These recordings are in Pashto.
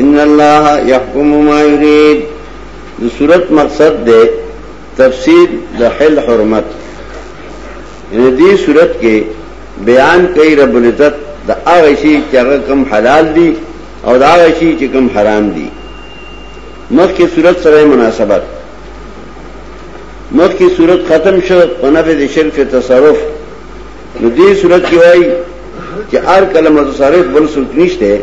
ان الله يحكم ما يريد د صورت مقصد ده تفسیر د حل حرمت ان دې صورت کې بیان کوي رب العزت د هغه شی چې هغه کم حلال دي او د هغه شی چې کم حرام دي مخکې صورت سره مناسبت مخکې صورت ختم شو په نفع د شرک تصرف نو دې صورت کې وایي چې هر کلمه تصرف بل صورت نشته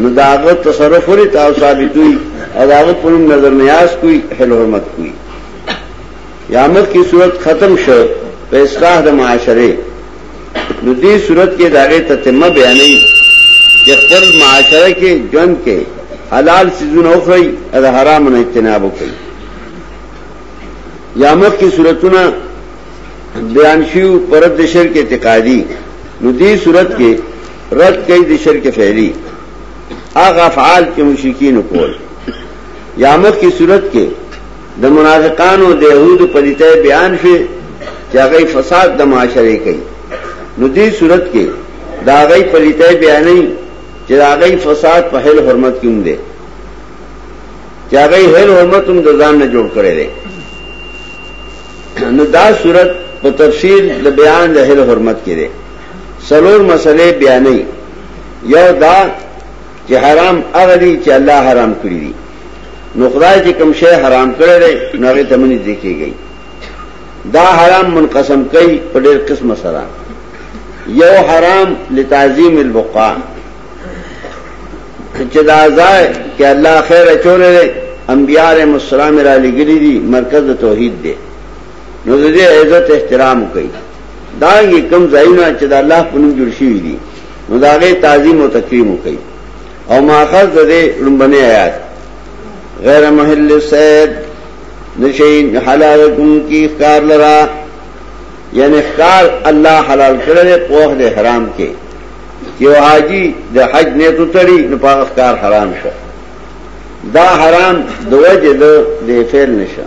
نو داغه تصرف لري تاسو ثابت وي او داغه په نظر نیاز کوي حل حرمت کوي یا مخ کی صورت ختم شو په اصلاح د معاشره نو دې صورت کې داغه تتمه بیانې چې خپل معاشره کې جون کې حلال سيزونه وخوري او حرام نه اجتناب وکړي یا مخ کی صورتونه بیان شیو پرد شرک اعتقادی نو دې صورت کې رد کئی دی شرک فعلی آغا افعال چی مشرکین کول یا مخ کی صورت کے د منافقانو د یهودو په لیته بیان شي چې هغه فساد د معاشره کوي نو دې صورت کې دا هغه په لیته بیانې چې هغه فساد په هل حرمت کې هم دي چې هغه هل حرمت هم د ځان نه جوړ کړي دي نو دا صورت په تفصیل د بیان د هل حرمت کې دي څلور مسئلې بیانوي، یو دا چې حرام هغه دي چې الله حرام کړي دي، نو خدای چې کوم شی حرام کړی دی نو هغې ته مه نږدې کېږئ. دا حرام منقسم کوي په ډېر قسمه سره، یو حرام لتعظیم البقاع چې دا ځای کې الله خیر اچولی دی، انبیا علیهم السلام یې رالېږلي دي، مرکز د توحید دی. نو د دې عزت احترام کوي دا یې کم ځایونه چې د الله په نوم جوړ شوی دي نو دا غي تعظیم او تکریم کوي او ماخذ د دې لومبني آیات غیر محل سید نشین حلال کوم کی اختیار لرا یعنی اختیار الله حلال کړل په د حرام کې یو حاجی د حج نه تو تړي نو په اختیار حرام شو دا حرام دوجه د فعل نشه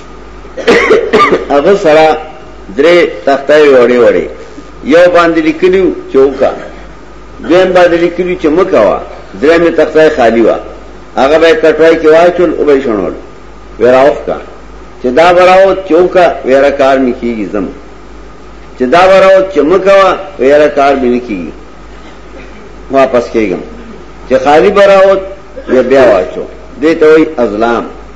هغه سره درې تختای وړې وړې یو باندې لیکلو چوکا دویم باندې لیکلو چې مکوا درې می تختای خالی وا هغه به کټوای کې واچول او به شنول وراوف کا چې دا وراو چوکا ورا کار نکیږي زم چې دا وراو چې مکوا ورا کار به نکیږي واپس کېږم چې خالی براوت بیا واچو دې ته وای ازلام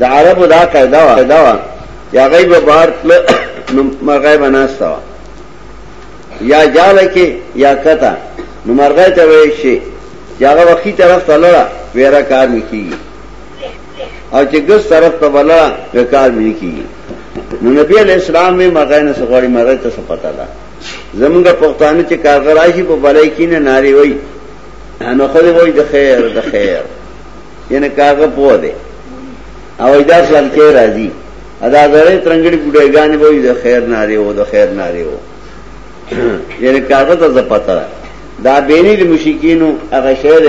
د عربو دا قاعده وه قاعده وه یا غیب بار تل نو مرغای بناستا وه یا جال کې یا کتا نو مرغای ته وی شي چې هغه وخی طرف ته لړه ویرا کار نکیږي او چې ګس طرف ته بلړه وکار نکیږي نو نبی علیہ السلام می مرغای نه سغړی مرغای ته پتا ده زمونږ پښتانه چې کارګرای شي په بلای کې نه ناری وای نو خو دې وای د خیر د خیر یعنی کاغه پوه دی او دا خلک کې راځي ادا زړه ترنګړي بډایګانې وایي د خیر ناره وو د خیر ناره وو یعنی کاغه ته پته دا بینی د مشکینو هغه شعر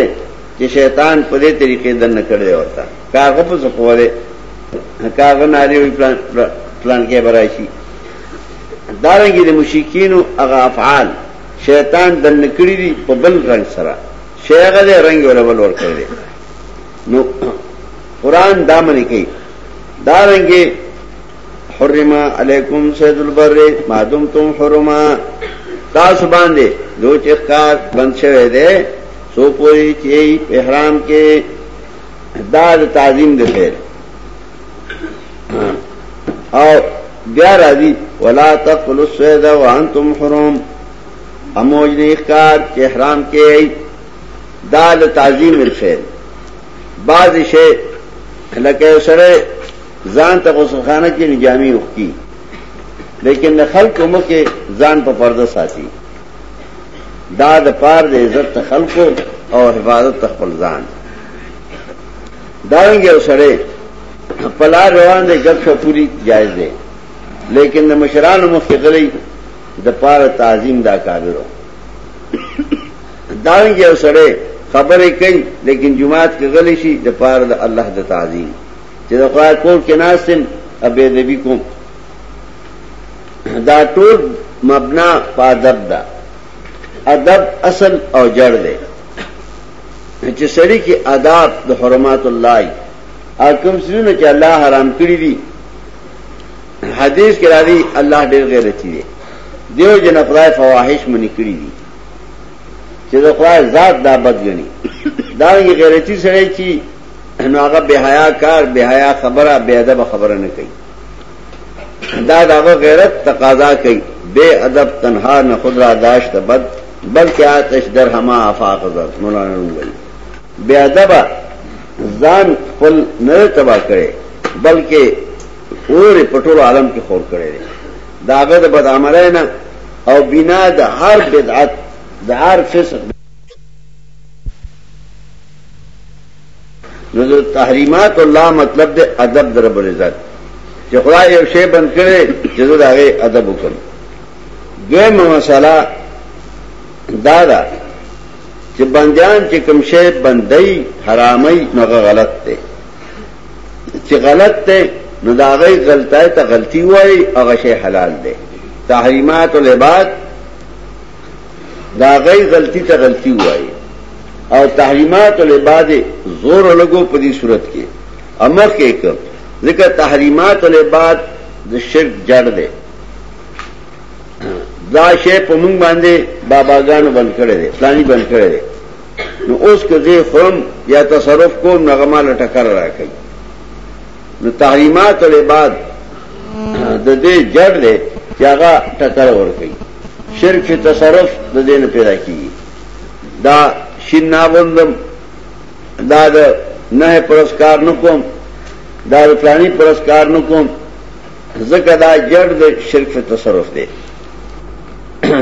چې شیطان په دې طریقې دنه کړی ورته کاغه په څه پوهه کاغه ناره وي پلان پلان کې برایشي دارنګي د مشکینو هغه افعال شیطان دنه کړی دي په بل رنگ سره شیخ دې رنگ ولا بل ور کړی نو قران دا منی کوي دا رنګي حرمه علیکم سید البر ما دمتم حرما تاسو باندې دوی چې ښکار بند شوی دی سو پوری چې احرام کې دا د تعظیم دی خیر او بیا راځي ولا تقلوا الصيد وانتم حرم اموج نه اخکار چې احرام کې ای دا د تعظیم الفعل بعض شی لکه سره ځان ته غسلخانه کې نجامي وکي لیکن د خلکو مخه ځان په پرده ساتي دا د پار د عزت خلکو او حفاظت خپل ځان دارنګ یو سره پلا روان دي ګپ شپوري جایز دي لیکن د مشرانو مخ کې غلي د پاره تعظیم دا کابرو دانګ یو سره خبرې کوي لیکن جمعات کې غلي شي د پاره د الله د تعظیم چې د خدای کور کې ناسم ابي نبی کوم دا ټول مبنا پادب دا ادب اصل او جړ دی چې سړی کې آداب د حرمات الله اکم سونه چې الله حرام کړی دي حدیث کې راځي الله ډېر غیرتی دی دیو جن خدای فواحش منی کړی دي چې د خدای ذات دا بد غني دا یې غیرتی سره چی نو هغه به حیا کار به حیا خبره به ادب خبره نه کوي دا دا غیرت تقاضا کوي بے ادب تنہا نہ خود را داشت بد بلکہ آتش در ہما آفاق زر مولانا نوری بے ادب زان قل نر تبا کرے بلکہ اور یې په ټولو عالم کې خور کړی دی د هغه د بدعملۍ نه او بنا د هر بدعت د هر فسق نو د تحریمات الله مطلب د ادب د رب العزت چې خدای یو شی بند کړي چې زه د هغې ادب وکړم دویمه مسله دا ده چې بندیان چې کوم شی بندۍ حرامۍ نو هغه غلط دی چې غلط دی نو دا غي غلطای ته غلطي وای هغه شی حلال دی تحریمات العباد دا غي غلطي ته غلطي وای او تحریمات العباد زور لګو په دې صورت کې امر کې کوم ځکه تحریمات العباد د شرک جړ دی دا شی په مونږ باندې باباګانو بند کړی دی پلاني بند کړی دی نو اوس که زه خورم یا تصرف کوم نو هغه ما له ټکر راکوي نو تحریمات او عباد د دې جړ دی چې هغه ټکر ور کوي شرک چې تصرف د دې نه پیدا کیږي دا شین نابندم دا د نه پرسکار نه کوم دا د پلانی پرسکار نه کوم ځکه دا جړ د شرک تصرف دی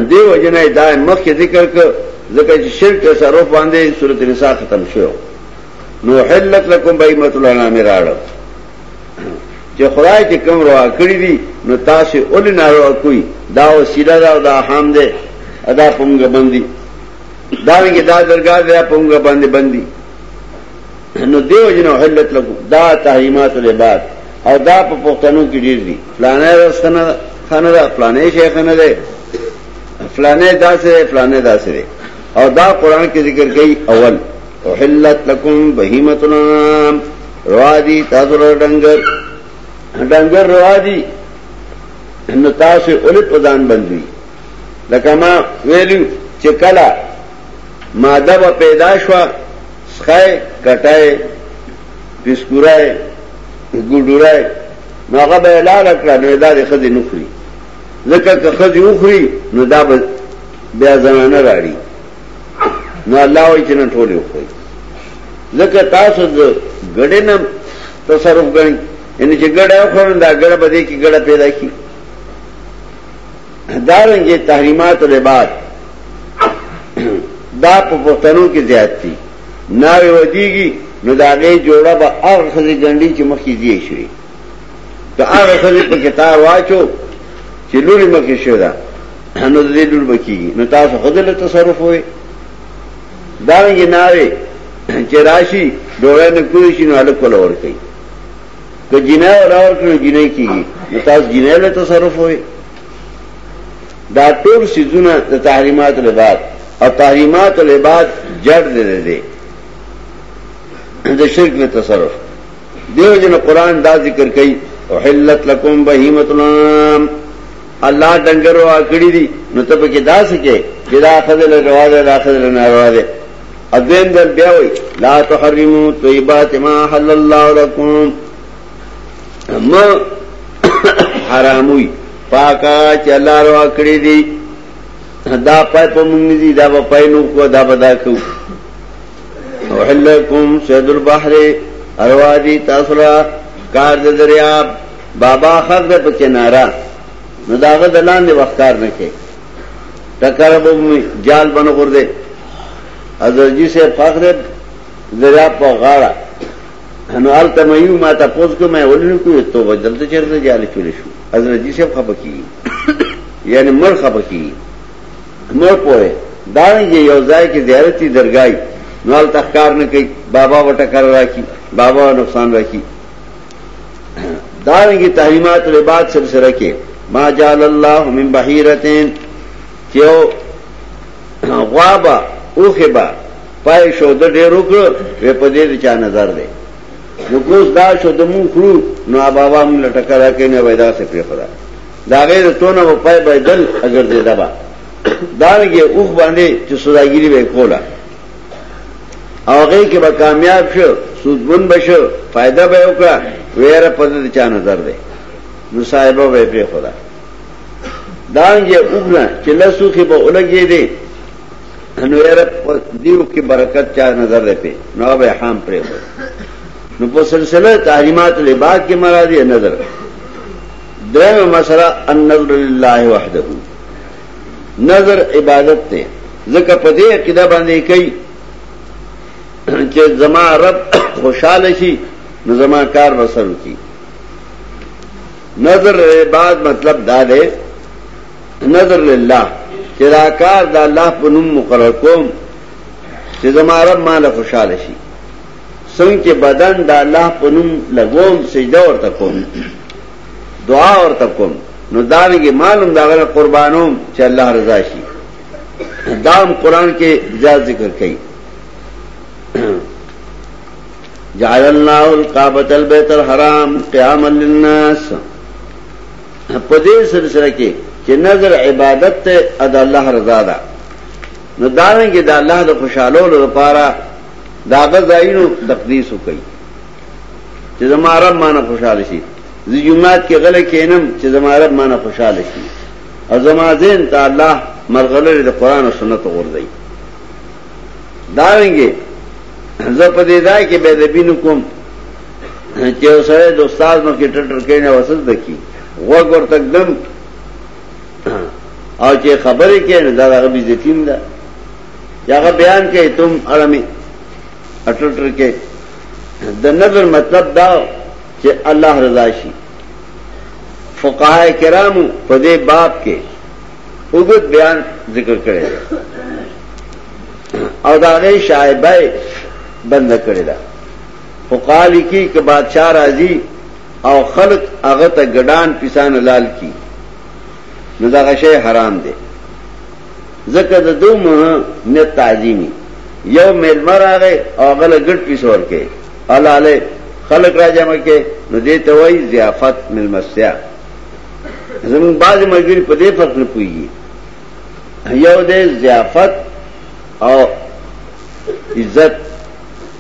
دیو جنہ دا مخ کې ذکر ک ذکر چې شرک تصرف باندې سورۃ النساء ختم شو نو حلت لكم بهیمت الانام راړ چې خدای چې کوم روا کړی دي نو تاسو اول نه روا کوي دا وسیله دا دا حام ده ادا پونګ باندې دا نه دا درګه دا پونګ باندې باندې نو دیو جن حلت لګو دا تحریمات له بعد او دا په پښتنو کې ډیر دي فلانه رسنه خانه دا فلانه شیخ نه ده فلانه داسې فلانه داسې او دا قران کې ذکر کوي اول وحلت لكم بهیمه الانام روا دي تاسو ډنګر ډنګر روا دي نو تاسو اول پدان بندي لکه ما ویلو چې کله ماده به پیدا شوه سخای کټای پیسکورای ګډورای نو هغه به اعلان کړه نو دا د خدي نخري ځکه که خدي وخري نو دا به بیا زنانه راړي نو الله وایي چې نه ټول وخري ځکه تاسو د ګډې نه تصرف غني ان چې ګډه خورنده ګډه بده کې ګډه پیدا کی دارنګه تحریمات العباد دا په پښتنو کې زیات دي ناوې ودیږي نو دا غي جوړه به هغه خزي ګنډي چې مخکې دی شي دا هغه خزي په کتاب واچو چې لوري مخکې شو دا نو دې لور بکیږي نو تاسو خود له تصرف وي دارنګه ناوې چې راشي ډوړې نه کوی شي نو الکول ور کوي که جنای ولا ورکړو جنای کیږي نو تاسو جنای له تصرف وي دا ټول سيزونه د تحریمات له بعد او تحریمات له بعد جړ دې دې د شرک له تصرف دیو جن قران دا ذکر کوي وحلت لكم بهیمه الانام الله دنګر واکړی دي نو ته په کې داسې کې چې دا خدای له رواده دا خدای له نارواده ادویم در بیا وی لا تحرمو طیبات ما حل اللہ لکم ما حراموی پاکا چی اللہ روا کری دی دا پای پا منگنی دی دا با پای نوکو دا با دا کیو وحل لکم سید البحر اروا دی تاثرہ کار د دریاب بابا خر د پچنارا نو داغه دلان دی وختار نه کې ټکر به مې جال بنه غور دی حضرتجي صاحب خاخ دی دریا په غاړه نو الته مې یو ما ته پوز کوم ولې کوی ته وجل ته چیرته جال چولې شو حضرتجي صاحب خپکی یعنی مر خپکی مر پوهه دا یې یو ځای کې زیارتي درګای نو الته ښکار نه کوي بابا وټکر راکی بابا نقصان راکی داریں گے تحریمات رباد سلسلہ کے ما جال اللہ من بحیرتین چیو غوابا اوخبا پای شو د ډېر وکړو وې په دې چا نظر دی نو کوس دا شو د مون خرو نو بابا مون لټکا را کینه وېدا سه پری خدا دا غیر تونه په پای بدل اگر دې دبا دانګه اوخ باندې چې سوداګری وې کولا هغه کې به کامیاب شو سودبن بشو فائدہ به وکړه ویره پدې چا نظر دی نو صاحب به په خدا دانګه وګړه چې لاسو کې به اولګې دي نو یاره دیو کې برکت چا نظر دی په نو به حام پرې وو نو په سلسله تعلیمات لباس کې مرادي نظر درم مسله النظر لله وحده نظر عبادت ته ځکه په دې عقیده باندې کوي چې زما رب خوشاله شي نو زما کار وسر کی نظر عباد مطلب دا دی نظر لله چې دا کار د الله په نوم مقرر کوم چې زما رب مال خوشاله شي څنګه بدن د الله په نوم لګوم سجده ورته کوم دعا اور تب کم نو دان کے معلوم داغر قربانوں چ اللہ رضا شی دام قرآن کے جا ذکر کئی جعل اللہ القابت البیت الحرام قیام للناس پدے سلسلہ کے کہ نظر عبادت تے اد اللہ رضا دا نو داریں کہ دا اللہ دا خوشحالو لپارا دا غزائینو تقدیس ہو کئی چې زما رب مانه خوشاله شي زه جمعات کې غل کینم چې زما رب مانه خوشاله شي او زما زین ته الله مرغلره د قران او سنت غوړدای دا رنګه زه په دې ځای کې به د بینو کوم چې اوسره د استاد نو کې ټټر کینه وسل دکی وګور تک دم او چې خبرې کینه دا هغه بي ذاتیم ده هغه بیان کوي تم اړمي اټټر کې د نظر مطلب دا چې الله رضا شي فقهای کرامو په دې باب کې وګت بیان ذکر کړی او دا غي شایبه بند کړی دا فقالی کی که بادشاہ راضی او خلق هغه ته ګډان پیسان لال کی نو دا غشه حرام دی ځکه د دوه مه نیت تعلیمي یو میلمه راغی او هغه له ګډ پیس ورکې حلاله خلق را جمع کې نو دې ته وایي ضیافت ملمستیا زمون بعض ملګری په دې فرق نه پوي یو دې ضیافت او عزت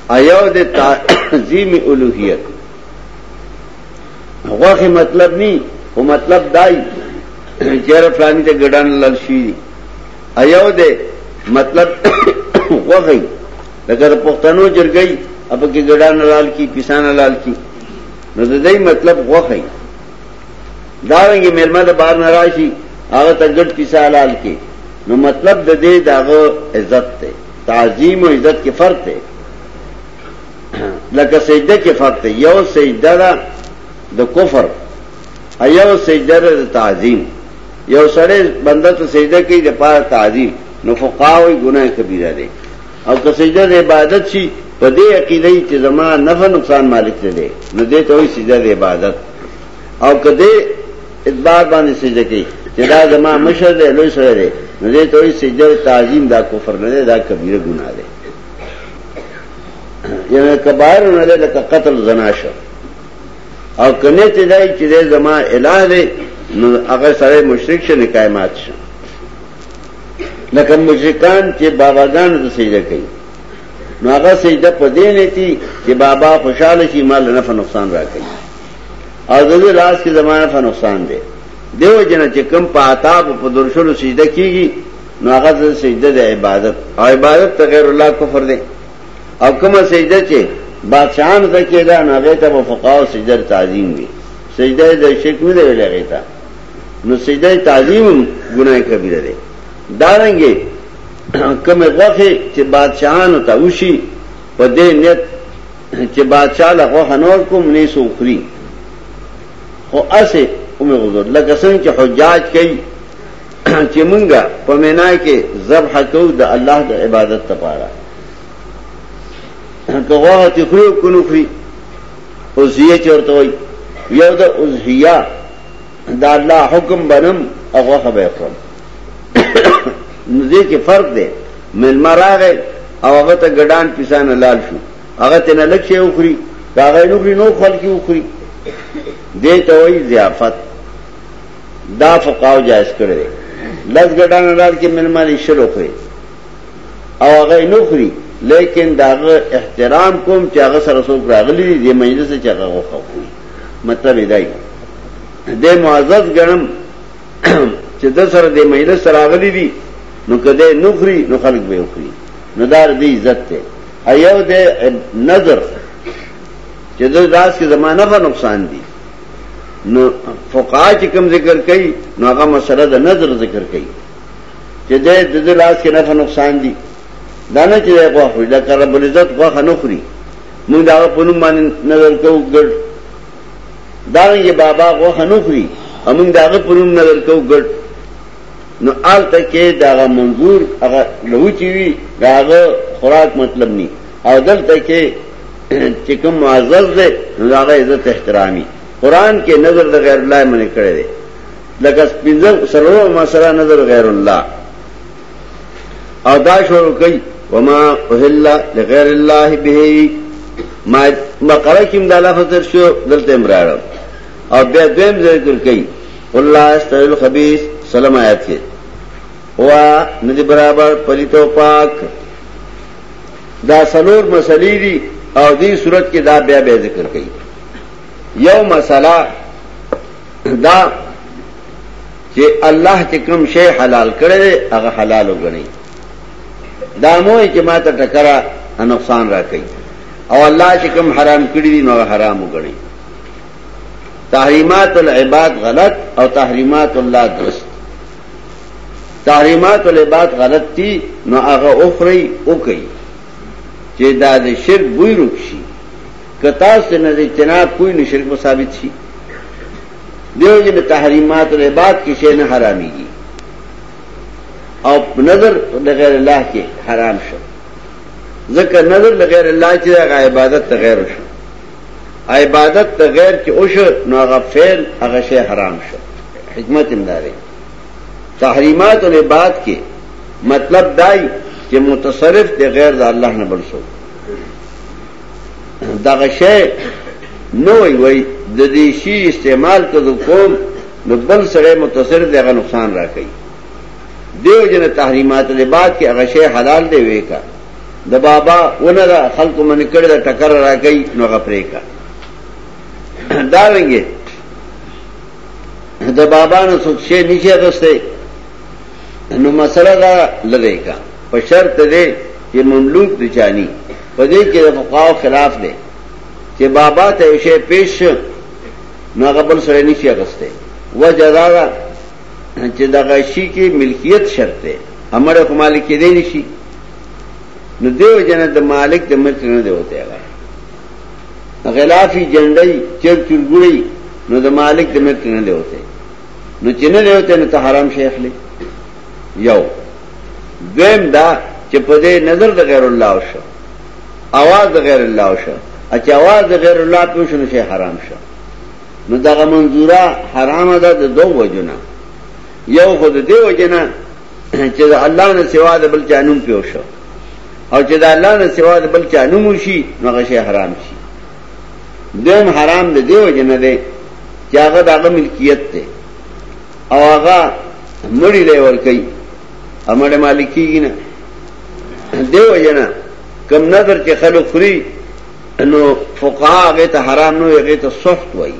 ایو دې تعظیم الوهیت غوخه مطلب ني او مطلب دای چیر فلانی ته ګډان لړ شي ایو دې مطلب غوخه لکه د پښتنو جرګي اپ کې ګډان لال کی کسان لال کی نو د دې مطلب غوخه دارنګي مرمه د بار ناراضي هغه ته ګډ پیسې لال کی نو مطلب د دې داغه عزت ته تعظیم او عزت کې فرق دی لکه سجده کې فرق دی یو سجده ده د کفر ایو سجده ده د تعظیم یو سړی بنده ته سجده کوي د پاره تعظیم نو فقاوی ګناه کبیره ده او که سجده د عبادت شي په دې عقیده چې زما نفع نقصان مالک نه دی نو دې ته وایي سجده د عبادت او که دې ادبار باندې سجده کوي چې دا زما مشر دی لوی سره دی نو دې ته وایي سجده تعظیم دا کفر نه دی دا کبیره ګناه ده یعنی کبائر نه ده لکه قتل زنا شو او کنه ته دای چې ده زما الہ ده نو هغه سره مشرک شه نکای مات شه لکه مشرکان چې باباګان ته سجده کوي نو هغه سجده په دې نه تي چې بابا خوشاله شي مال نه په نقصان راکړي او دغه لاس کې زمانه په نقصان ده دیو جن چې کم په عتاب په درشلو سجده کیږي نو هغه د سجده د عبادت او عبادت ته غیر الله کفر دی او کومه سجده چې بادشاہان ته کېدا نو هغه ته فقاو سجده تعظیم وي سجده د شرک نه دی ویل هغه ته نو سجده تعظیم ګناه کبیره دی دا رنګي کومه غوخه چې بادشاہان ته وشي په دې نیت چې بادشاہ له غوخه نور کوم نه سوخري خو اسه کومه غزور لکه څنګه چې حجاج کوي چې مونږه په مینا کې ذبح کو د الله د عبادت لپاره که غوغه تی خوري او کنو خوري او زیه چورته وي یو د اضحیه دا الله حکم بنم او غوغه به خورم نزدې کې فرق دی ملما راغی او هغه ته ګډان پیسان لال شو هغه ته نه لکه یو خوري دا غي نو خوري نو خلک یو خوري دې ته وایي ضیافت دا فقاو جائز کړی دی لس ګډانه ډال کې ملمانی شلو خوري او هغه نه خوري لیکن داغه احترام کوم چې هغه سره څوک راغلي دي د مجلس چې هغه وخو خوري مطلب دی د معزز ګرم چې د سره د مجلس سره راغلي دي نو کده نه خوري نو خلک به وخوري نو دار دی عزت ته ایو د نظر چې د داس کې زمانہ په نقصان دي نو فقها چې کوم ذکر کوي نو هغه مسله د نظر ذکر کوي چې د د لاس کې نه نقصان دي دا نه چې غوا خوري دا کار رب العزت غوا نه خوري موږ دا په نوم باندې نظر کوو ګډ دا یې بابا غوا نه خوري موږ دا په نوم نظر کوو ګډ نو آل تکې دا منظور هغه لوچی وی دا خوراک مطلب ني او دلته کې چې کوم معزز دی نو هغه عزت احترامي قران کې نظر د غیر الله منې کړی دی لکه پنځه سره مسله نظر غیر الله او دا شروع کوي وما اهل لغیر الله به ما مقره کې د لفظ تر شو دلته امرار او بیا دویم ذکر کوي الله استغفر خبيث سلام آیات کې وا ندی برابر پلیتو پاک دا سلور مسلې دي او دې صورت کې دا بیا بیا ذکر کړي یو مسله دا چې الله چې کوم شی حلال کړي هغه حلال وګڼي دا مو چې ما ته ټکرا نقصان را کوي او الله چې کوم حرام کړی دي نو حرام وګڼي تحریمات العباد غلط او تحریمات الله درست تحریمات العباد غلط تی نو هغه اوخری اوکئی چې دا د شرک بوی روک شي که تاسو نه اجتناب کوی نو شرک به ثابت شي دیو جن تحریمات العباد کې شی نه حراميږي او نظر د غیر الله کې حرام شو ځکه نظر د غیر الله چې د عبادت ته غیر شو عبادت ته غیر چې او شو نو هغه فعل هغه شی حرام شو حکمت انداري تحریمات نے بات کے مطلب دائی کہ متصرف دے غیر دا اللہ نہ بل سو دغشے نوئی وئی ددیشی استعمال کو دو قوم نو بل سڑے متصرف دے غا نقصان را کئی دیو جن تحریمات نے بات کے اغشے حلال دے وے کا دا بابا اونا دا خلق من کر دا ٹکر را کئی نو غپرے کا دارنگے د بابا نه څوک شي نشي غسته نو مسله دا لری کا په شرط دی چې مملوک د چانی په دې کې د فقاو خلاف دی چې بابا ته یو شی پیش نو غبل سره نشي غسته وجه دا ده چې د غشي کې ملکیت شرط دی امر خو مالک کې دی نشي نو دیو جن د مالک د ملک نه دی وته هغه غلافی جنډی چر چرګړی نو د مالک د مرت نه لیوته نو چې نه لیوته نو ته حرام شي اخلي یو دویم دا چې په دې نظر د غیر الله وشو اواز د غیر الله وشو اچ اواز د غیر الله په شنو شي حرام شو نو دغه منظوره حرام ده د دوه وجنه یو خود دې وجنه چې د الله نه سوا د بل چا نوم پیو شو او چې د الله نه سوا د بل چا نوم شي نو هغه شی حرام شي دیم حرام د دیو جن دی چې هغه دغه ملکیت دی او هغه مړی له ور کوي امړ مالکیږي نه دیو جن کم نظر چې خلک خوري نو فقها هغه ته حرام نو هغه ته سخت وایي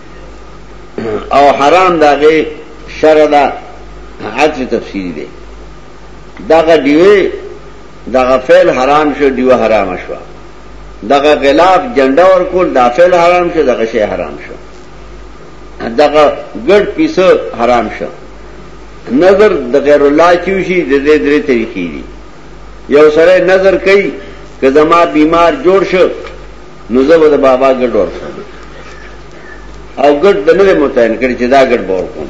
او حرام داغه شرع دا عطف تفسیری دی دغه دیوه دغه فعل حرام شو دیوه حرام شو دغه غلاف جنډه ور کول دا فعل حرام شو دغه شی حرام شو دغه ګډ پیسه حرام شو نظر د غیر الله چوشي د دې درې طریقې دي یو سره نظر کوي که زما بیمار جوړ شو نو زه به د بابا ګډ ورکړم او ګډ د نه متعین کړي چې دا ګډ باور کوم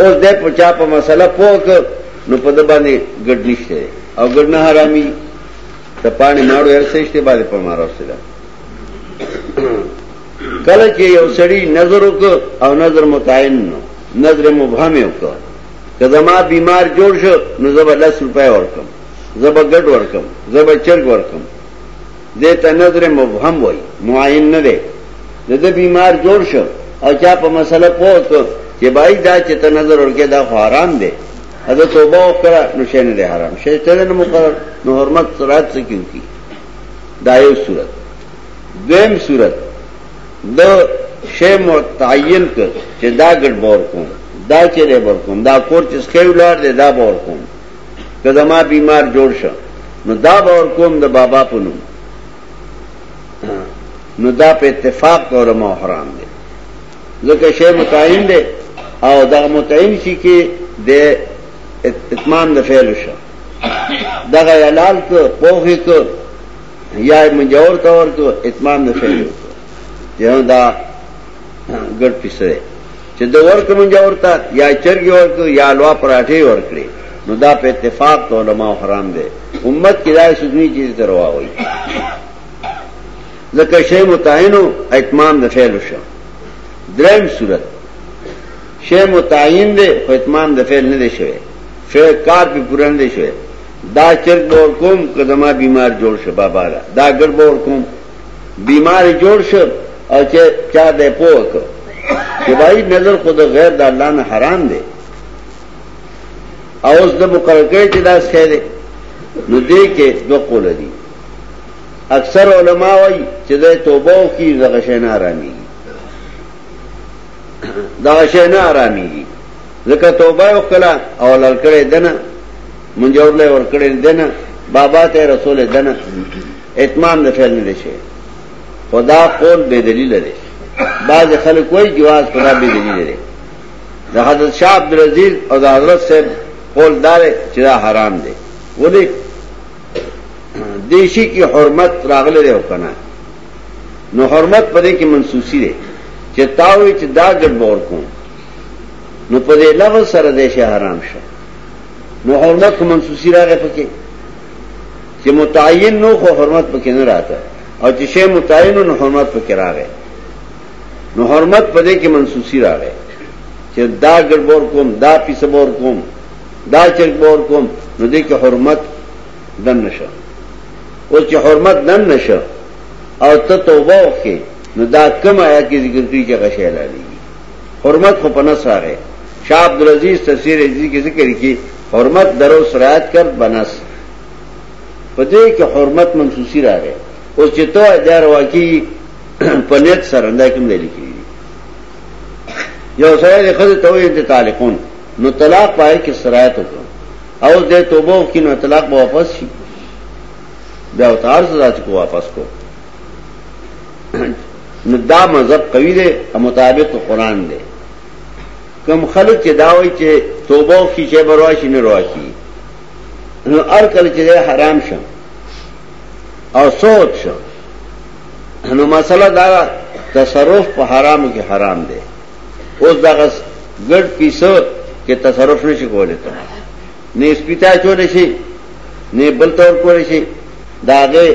اوس د په چا په مسله پوک نو په د باندې ګډ نشته او ګډ نه حرامي ته پانی ماړو ارسېشته باندې په مارو سره کله چې یو سړی نظر وک او نظر متعین نو نظر مبهم وک کله ما بیمار جوړ شو نو زبر 10 روپیا ورکم زبر ګډ ورکم زبر چرګ ورکم دیتا نظر مبهم وای معین نه دی د د بیمار جوړ شو او چا په مسله پوه کو چې بای دا چې ته نظر ورکې دا خو حرام دی اده توبه وکړه نو شې نه دی حرام شې ته نه مقرر نو حرمت صلات څه کیو کی دا یو صورت دویم صورت د شی متعین کړ چې دا ګډ بور کوم دا چې له بور کوم دا کور چې ښه ولار دی دا بور کوم که زما بیمار جوړ شه نو دا به ورکوم د بابا په نوم نو دا په اتفاق د علماء حرام دی ځکه شی متعین دی او دا متعین شي کې د اتمام د فعل شو دغه حلال کو پوهې کو یا منجور تور کو اتمام د فعل کو یو دا ګډ پیسه چې د ورکه مونږ ورته یا چرګي ورکو یا لوا پراټه ورکړي نو دا په اتفاق ته علما حرام دي امت کې دا سدوی چیز ته روا وي ځکه شی متعینو اتمام د فعل شو دریم صورت شی متعین دی خو اتمام د فعل نه دی شوی فعل کار په پوره نه دی شوی دا چرګ بور کوم کدما بیمار جوړ شبا بالا دا ګډ بور کوم بیمار جوړ شو او چې چا دې پوه کړ چې بای نظر خود غیر د الله نه حرام دی او اوس د مقرر کړی چې دا څه دی نو دې کې دوه قول دي اکثر علما وایي چې د توبه او کی دغه شی نه رامي دغه شی نه رامي ځکه توبه وکړه او لړ کړې دنه منجور له ور کړې دنه بابا ته رسول دنه اتمام د فعل نه دی شوی خو دا قول بې دلیله دی بعضې خلک وایي جواز خو دا بې دلیله دی د حضرت شاه عبدالعزیز او د حضرت صاحب قول دا دی چې دا حرام دی ولې دیشي کې حرمت راغلی دی او که نه نو حرمت په دې کې منسوسي دی چې تا وایي چې دا ګډ به ورکوم نو په دې لفظ سره دی شي حرام شه نو حرمت خو منسوسي راغی پکې چې متعین نو خو حرمت پکې نه راته او چې شی متعین نو حرمت پکې راغی نو حرمت پدې کې منسوسی راغی چې دا ګډبور کوم دا پیسبور کوم دا چرګبور کوم نو دې کې حرمت دن نشه او چې حرمت دن نشه او ته توبه وکې نو دا کم آیا کې ذکر کوي چې غشې لري حرمت خو په نس راغی شاه عبد العزيز تفسیر عزیز کې ذکر کی حرمت درو سرایت کر بنس په دې کې حرمت منسوسی راغی اوس چې ته دا رواکی په نیت سره دا کوم دی لیکي یو سره د خزه ته وي د تعلقون نو طلاق پای کې سرایت وکړه او د توبه کې نو طلاق به واپس شي بیا او تار سزا چې کو واپس کو نو دا مذهب قوی دی او مطابق قرآن دی کم خلق چې دا وایي چې توبه کې چې برواشي نه رواشي نو ار کله چې حرام شم او سود شم نو مسله دا تصرف په حرام کې حرام دی اوس دا غس ګډ پیسو کې تصرف نشي کولای ته نه سپیتا چول شي نه بل تور کول شي داغه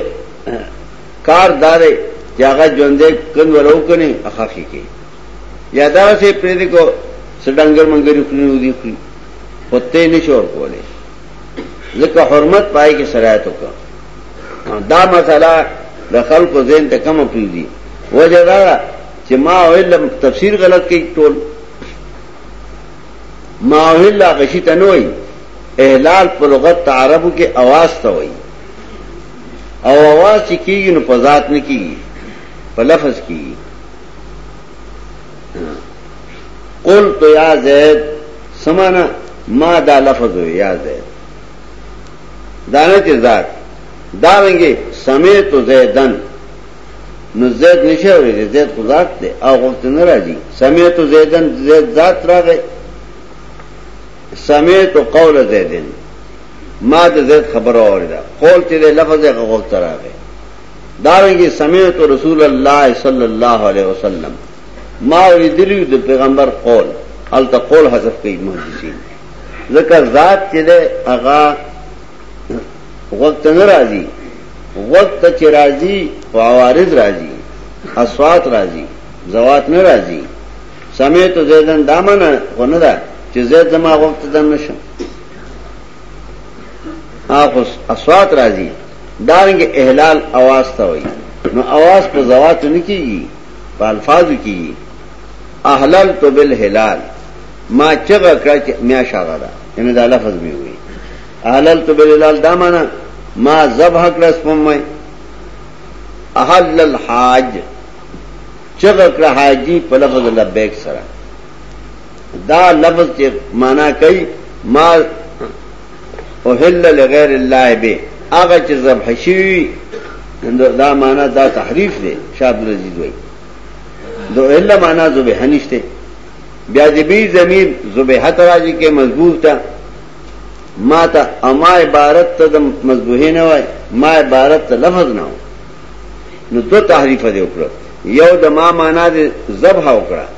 کار دارې چې هغه ژوندې کن ورو کني اخاخي کې یادا سه پرې کو سډنګر منګری خلینو دی خلی پته نشي ور کولای ځکه حرمت پای کې شرایط وکړه دا مسله د خلکو ذهن ته کم پیږي وجه دا چې ما علم تفسیر غلط کوي ټول ما علم غشي ته نه وي احلال په لغت عربو کې اواز ته وي او اواز چې کیږي نو په ذات نه کیږي په لفظ کیږي قل تو یا زید سمانا ما دا لفظ ہو یا زید دانا چی ذات دارنگی سمیت زیدن نو زید نشه وی زید خو ذات دی او غوښته نه راځي سمیت زیدن زید ذات راغی سمیت قول زیدن ما د زید خبره اوریدا قول چې لفظ یې غوښته راغی دارنګه سمعت رسول الله صلی الله علیه وسلم ما ولدلی د پیغمبر قول ال تقول حذف کوي محدثین ځکه ذات چې ده هغه وخت نه راځي وخت چې راځي او عوارض راځي اصوات راځي زوات نه راځي سمعت زیدن دامن غنه ده چې زید زما وخت دن نشم اخص اصوات راځي دارنګ احلال اواز ته وي نو اواز په زوات نه کیږي په الفاظ کیږي احلال تو بل هلال ما چغه کړه چې میا شغه ده ان دا لفظ می وي احلال تو بل هلال دا معنا ما ذبح کړه سپمای احل الحاج چغه کړه حاجی په لفظ لبیک سره دا لفظ چې معنا کوي ما اوهل لغیر الله به هغه چې ذبح شوی دا معنا دا تحریف دی شاب العزیز وای دو الا معنا ذبح نشته بیا دې به زمير ذبح تراجي کې مضبوط تا ما ته اما عبارت ته د مذبوح نه وای ما عبارت ته لفظ نه نو دو تحریف دی وکړه یو د ما معنا دې ذبح وکړه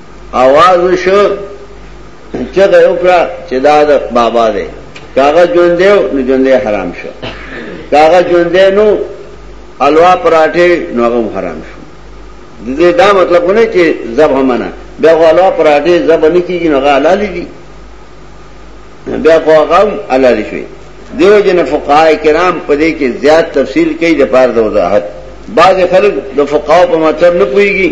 آواز وشو چغه یو کړه چې دا د بابا دی کاغه جون دیو نو جون دی حرام شو کاغه جون دی نو الوا پراټه نو هغه حرام شو دې دا مطلب نه چې زب هم نه بیا الوا پراټه زب نه کیږي نو هغه حلال دي بیا خو هغه حلال شي دیو جن فقهای کرام په دې کې زیات تفصیل کوي د پاره د وضاحت بعض خلک د فقاو په مطلب نه پويږي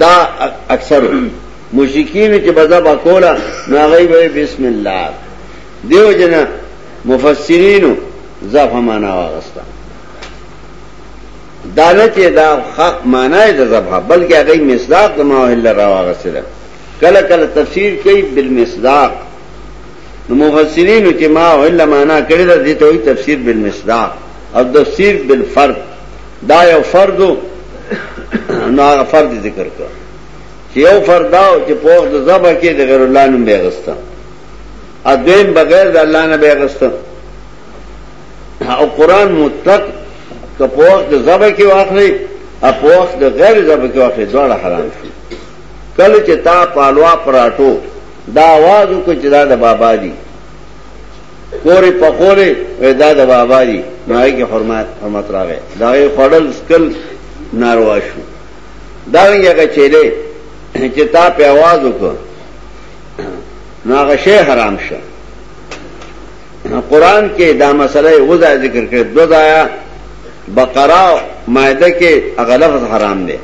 دا اکثر مشرکین چې بزا با کولا نو هغه به بسم الله دیو جنا مفسرین زف معنا واغستا دا نه چې دا حق معنا یې د زبها بلکې هغه مصداق د ماحول را واغسل کله کله تفسیر کوي بالمصداق نو مفسرین چې ما ولا معنا کړی دا دي ته تفسیر بالمصداق او تفسیر بالفرد دا یو فرد نو هغه فرد ذکر کړ چې یو فرد دا چې په وخت د ذبح کې د غیر الله نوم بیغسته ا دویم بغیر د الله نه بیغسته او قران مطلق که په وخت د ذبح کې واخلي او په وخت د غیر ذبح کې واخلي دواړه حرام شي کله چې تا پالوا پراټو دا आवाज وکړ چې دا د بابا دی کور یې پخولی وای دا د بابا دي نو هغه کې حرمت حرمت راغی دا یې خړل سکل ناروا شو دا وی هغه چیلې چې تا په आवाज وکړ نو هغه شی حرام شو قرآن کې دا مسله وځه ذکر کړ دو ځایا بقره مائده کې هغه لفظ حرام دی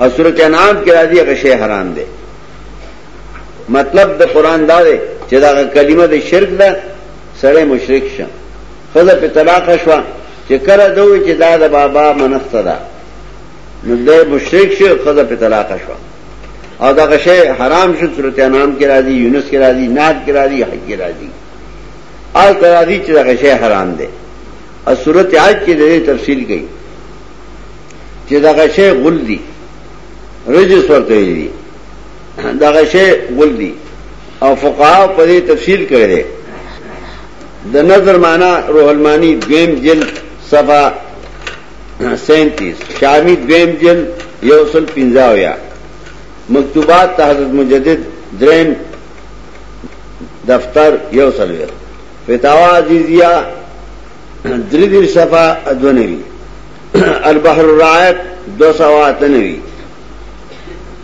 او سورۃ انعام کې راځي هغه شی حرام دی مطلب د قران دا دی چې دا کلمه د شرک ده سره مشرک شه خزه په طلاق شو چې کله دوی چې دا د بابا منښت ده نو د مشرک شه خزه په طلاق شو او دا غشه حرام شو صورت انام کې راځي یونس کې راځي ناد کې راځي حج کې راځي آل تراضی چې دا غشه حرام ده او صورت عاج کې د تفصیل کړي چې دا غشه غل دي رجس ورته دي دغه شی غول دی او فقها په دې تفصیل کړی دی د نظر معنا روح المانی دویم جلد صفحه 37 شامی دویم جلد یوصل 15 یا مکتوبات ته حضرت مجدد درین دفتر یوصل وی فتاوا عزیزیہ دری دیر صفحه ادونوی البحر الرائق دو سوا تنوی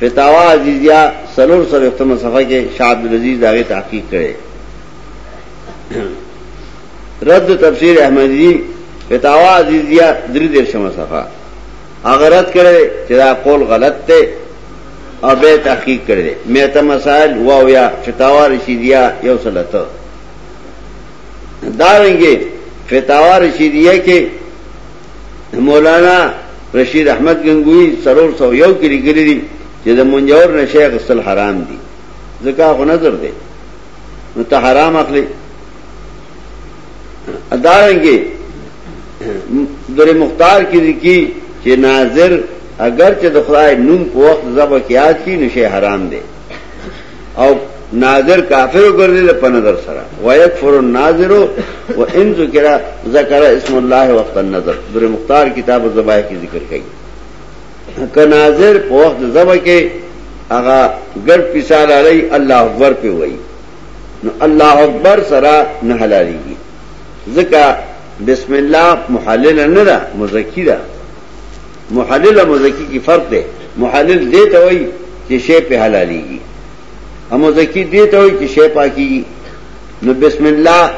فتاوا عزیزیه سلور سر اختم صفحه کې شاه عبدالعزیز داغه تحقیق کړي رد تفسیر احمدی فتاوا عزیزیه درې دیر شم صفحه هغه رد کړي چې دا قول غلط دی او به تحقیق کړي مې ته مسائل واو یا فتاوا رشیدیه یو سلطه دا رنګه فتاوا رشیدیه کې مولانا رشید احمد ګنګوی سرور سو یو کې لیکلي دي چې د منجور نشه غسل حرام دي ځکه خو نظر دی نو ته حرام اخلي ادارنګي در مختار کې لیکي چې ناظر اگر چې د خدای نوم په وخت زبر کې یاد کی نشه حرام دی او ناظر کافر ګرځي د پنظر سره ويكفر الناظر وان ذکر ذکر اسم الله وقت النظر در مختار کتاب الذبائح کی ذکر کړي ک ناظر په وخت ذبح کې هغه ګډ پیسال علی الله اکبر په وای نو الله اکبر سره نه حلاليږي ځکه بسم الله محلل نه ده مزکی ده محلل او مزکی کی فرق دی محلل دې ته وایي چې شی په حلاليږي او مزکی دې ته وایي چې شی پاکيږي نو بسم الله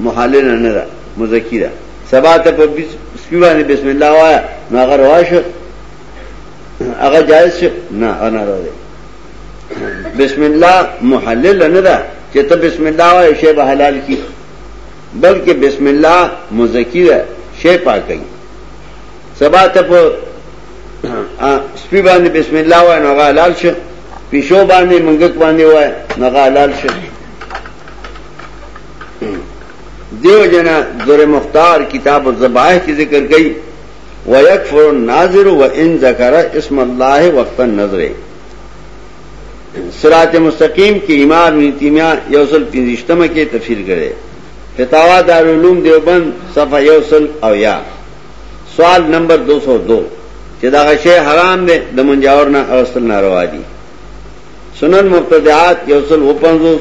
محلل نه ده مزکی ده سبا ته په سپیوانه بسم الله وایا نو هغه رواشه هغه جائز شه نه انا راځي بسم الله محلل نه ده چې ته بسم الله وایې شی به حلال کی بلکې بسم الله مزکی ده شی پاکي سبا ته په سپی باندې بسم الله وای نو غالال شه پیشو باندې منګک باندې وای نو غالال شه دیو جنا در مختار کتاب الزبائح کی ذکر گئی ويكفر الناظر وان ذكر اسم الله وقت النظر صراط مستقیم کې امام ابن تیمیہ یوصل 15مه کې تفسیر کړي فتاوا دارالعلوم دیوبند صفحه یوصل او یا سوال نمبر دو سو دو چې دغه شی حرام دی د منجاور نه اغستل ناروا دي سنن مبتدعات یو سل و پنځوس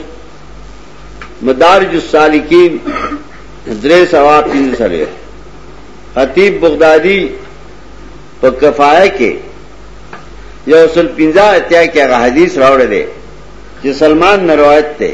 مدارج السالکین درې سوا پنځه سره خطیب بغدادي په کفایه کې یو سل پنځه اتیا کې هغه حدیث راوړی دی چې سلمان نه روایت دی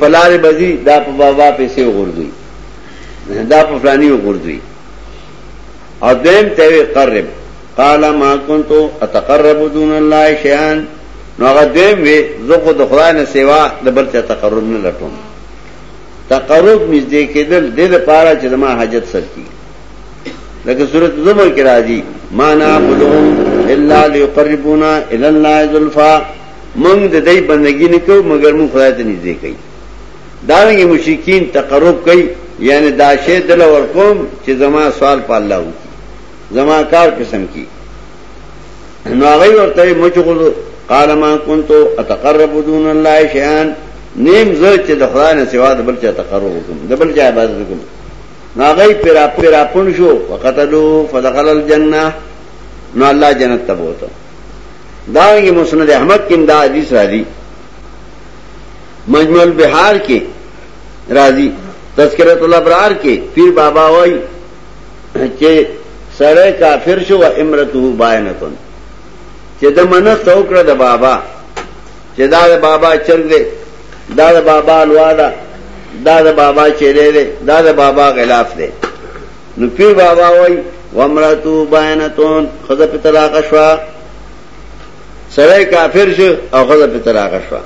پلار بزی دا په بابا پیسې وغورځوي دا په فلانی وغورځوي او دیم ته قرب قال ما كنت اتقرب دون الله شيئا نو هغه دیم وی زه خو د خدای نه سیوا د بل څه تقرب نه لټوم تقرب نږدې کېدل د دې لپاره چې ما حاجت سر کی لکه سورۃ زمر کې راځي ما نعبدهم الا ليقربونا الى الله ذلفا مونږ د دې بندګی نه کوو مګر مونږ خدای ته نږدې کوي دا رنګه مشرکین تقرب کوي یعنی دا شی دل ور کوم چې زما سوال په الله وکي زما کار قسم کی نو هغه ورته مچغل قال ما كنت اتقرب دون الله شيئا نیم زه چې د خدای نه سوا د بل چا تقرب وکم د بل چا عبادت وکم ناغی پیرا پیرا پن شو وقتلو فدخل الجنہ نو اللہ جنت تب ہوتا دارنګه مسند احمد کې دا حدیث راځي مجموع البحار کې راځي تذکرۃ الابرار کې پیر بابا وای چې سره کافر شو و امرته باینتون چې د منه څوکړه د بابا چې دا د بابا چرګ دی دا د بابا الوا ده دا د بابا چیرې دی دا د بابا غلاف دی نو پیر بابا وای ومرتو بینتون خزه په طلاق شوا سره کافر شو او خزه په طلاق شوا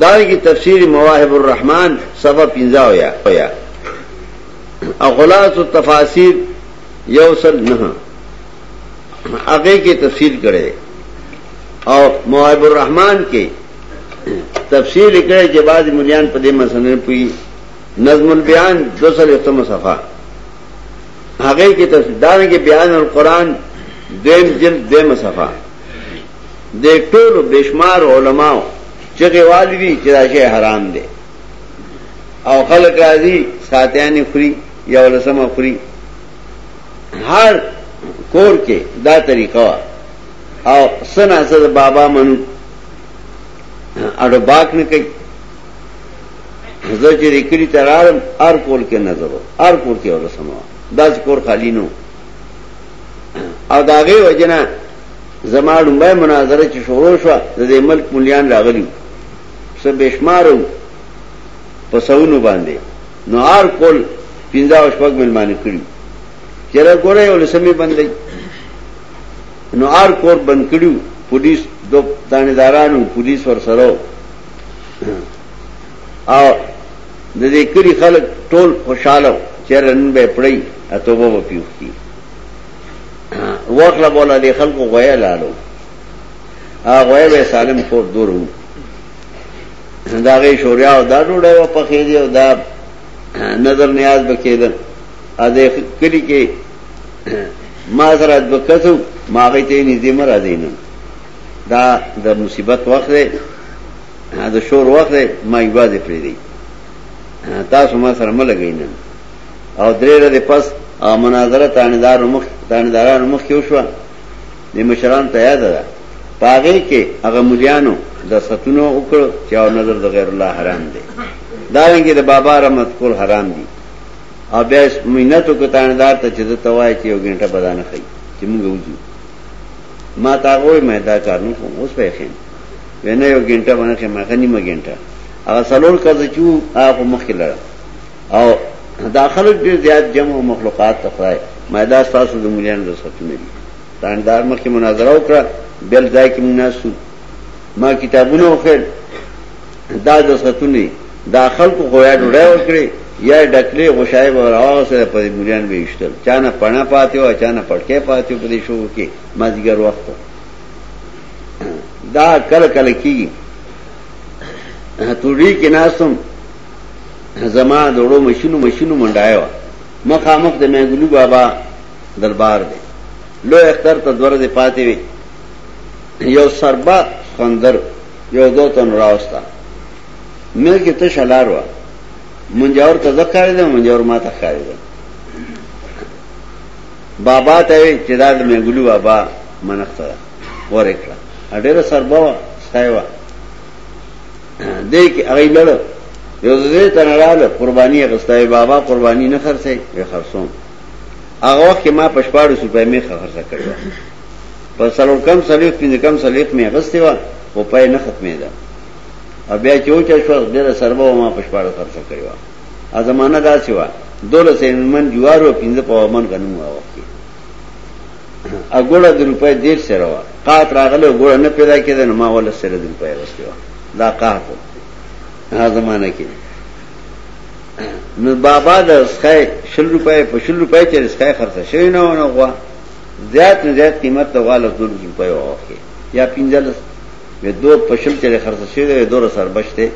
دا کی تفسیر مواهب الرحمن صفه 15 یا یا او خلاص التفاسیر یوصل نه هغه کی تفسیر کړي او مواهب الرحمن کې تفسیر کړي چې بعض مليان په دې مسله نه پوي نظم البیان دو سل اتم صفحہ هغه کې تفسیر دانه کې بیان القرآن دیم جلد دیم صفحہ د ټول بشمار علماو چې غوال دي چې دا شی حرام دی او خلک راځي ساتيانې خوري یا ولسمه خوري هر کور کې دا طریقه او سنا سره بابا من اړو باک نه کوي زه چې د کلي ته راغلم هر کور کې نظر و هر کور کې ورسمه داسې کور خالی نه او د هغې وجه نه زما لومبی مناظره چې شروع شوه د دې ملک ملیان راغلي څه بېشمار وو په سونو باندې نو هر کول پنځه او شپږ ملمانه کړي چېرې ګوره یو لسمې بندې نو هر کور بند کړیو پولیس دو تانیدارانو پولیس ور سره او د دې کلی خلک ټول خوشاله چې رن به پړی اتوبه و پیوختی وکړه بوله د خلکو غویا لالو هغه به سالم کور دورو دا غي شوریا او دا ډوډۍ و په خېدی او دا نظر نیاز بکید ا دې کلی کې ما سره د کسو ما غي ته نږدې مرا دینم دا د مصیبت وخت دی د شور وخت دی ما یوازې پرې دی تاسو ما سره ملګی نن او درې ورځې پس او مناظره تاندار مخ تانداران مخ کې وشو د مشران ته یاد ده پاغه کې هغه مليانو د ستونو وکړ چې او نظر د غیر الله حرام دی دا رنګه د بابا رحمت کول حرام دي او بیا مینتو کتاندار ته چې د توای چې یو غنټه بدانه خي چې موږ وځو ما تا غوي مې دا کار نه کوم اوس به خیم وینه یو ګنټه باندې خیم هغه نیمه ګنټه هغه سلور کزه چو هغه مخ کې لړ او دا خلک ډیر زیات جمع او مخلوقات ته خدای ما دا تاسو د مليان رسټونه دي تاندار مخ کې مناظره وکړه بل ځای کې مناسو ما کتابونه وکړ دا د ستونی دا خلکو خو یا ډوډۍ ورکړي یا ډکلې غوشای به راو سره په مليان به یشتل چانه پڼه پاتې او چانه پټکې پاتې په دې شو کې مازیګر وخت دا کله کله کی توړي کې ناسم زما دوړو مشینو مشینو منډایو مخامخ د مېګلو بابا دربار دی لو اختر ته دور دې پاتې وي یو سربا خوندر یو دو تن راوستا مې کې ته شلار و منجور ته ځکارې ده منجور ما ته ښکارې ده بابا ته چې دا د مګلو بابا منښته ده ورې کړه ډېر سربا و ستای و دې کې هغه لړ یو زه ته نه رااله قرباني غستای بابا قرباني نه خرڅې یې خرڅوم هغه وخت ما پښپاړو سپې می خرڅ کړو په سلور کم سلیخ پنځه کم سلیخ می غستې و او پای نه ختمې ده او بیا چې وچه شو ډېر سربه ما په شپاړه خرڅه کړی و ا زمانہ دا سی و دوله سین من جوار او پنځه په من غنم و وخت ا ګوړه د روپې ډېر سره و قات راغله ګوړه نه پیدا کېده نو ما ول سره د روپې غستې و دا قات ها زمانہ کې نو بابا د اسخه شل روپې په شل روپې چې اسخه خرڅه شوی نه و نه غوا زیات نه زیات قیمت ته واله دول روپۍ اوخه یا پنځلس وې دو پښل چې خرڅ شوی دی دور سر بشته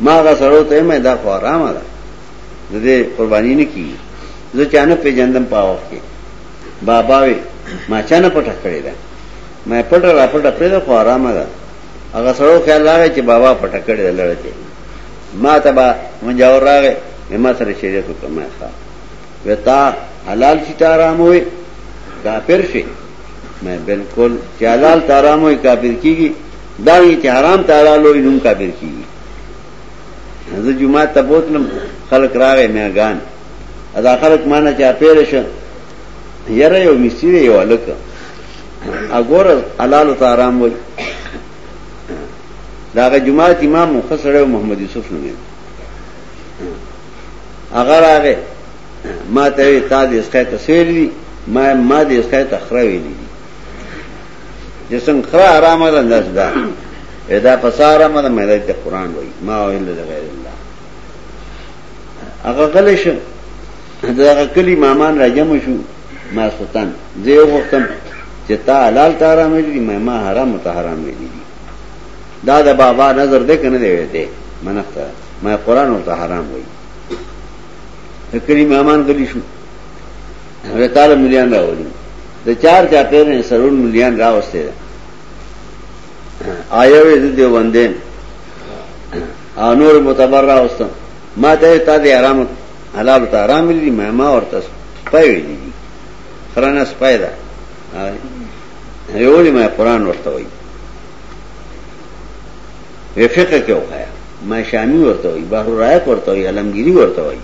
ما غا سره ته مې دا خو آرام ده د دې قرباني نه کی زه چانه په جندم پاوخ کې بابا وې ما چانه پټه کړی ده مې پټه را پټه پرې خو آرام ده هغه سره خیال راغی چې بابا پټه کړی ده لړته ما ته با مونږ راغی ما سره شریعت کومه ښه وتا حلال شي ته آرام وې کافر شي مې بالکل چې حلال ته آرام وې کافر کیږي دا وی چې حرام ته حلال وې نوم کافر کیږي زه جمعه ته بوتلم خلک راغې مې غان ادا خلک مانه چې اپیر شه یره یو مستری یو الک اګور حلال ته آرام وې داغه جمعه امام مخسره محمد یوسف نومې هغه راغې ما ته وی تا دې اسکای ته سویل دي ما ما دې اسکای ته خره ویل دي چې څنګه خره آرام ده انداز ده ادا پساره مده مې د قران وای ما ویل د غیر الله هغه غل شو دا کلی مامان راجم شو ما سلطان زه یو وختم چې تا حلال ته حرام دي ما ما حرام ته حرام دي دا د بابا نظر دې کنه دی وته منښت ما قرآن ورته حرام وایي کلی مهمان غلی شو هغه تعالی مليان راوړي د چار چا پیر نه سرون مليان راوسته آیا وې د دیوندې انور متبر راوسته ما ته تا دې آرام حلال ته آرام ملي ما ما ورته پي وي دي خرانه سپایدا یو لري ما قران ورته وایي وې فقه کې وخایا ما شامی ورته وي بحر الرایق ورته وي علمگیری ورته وي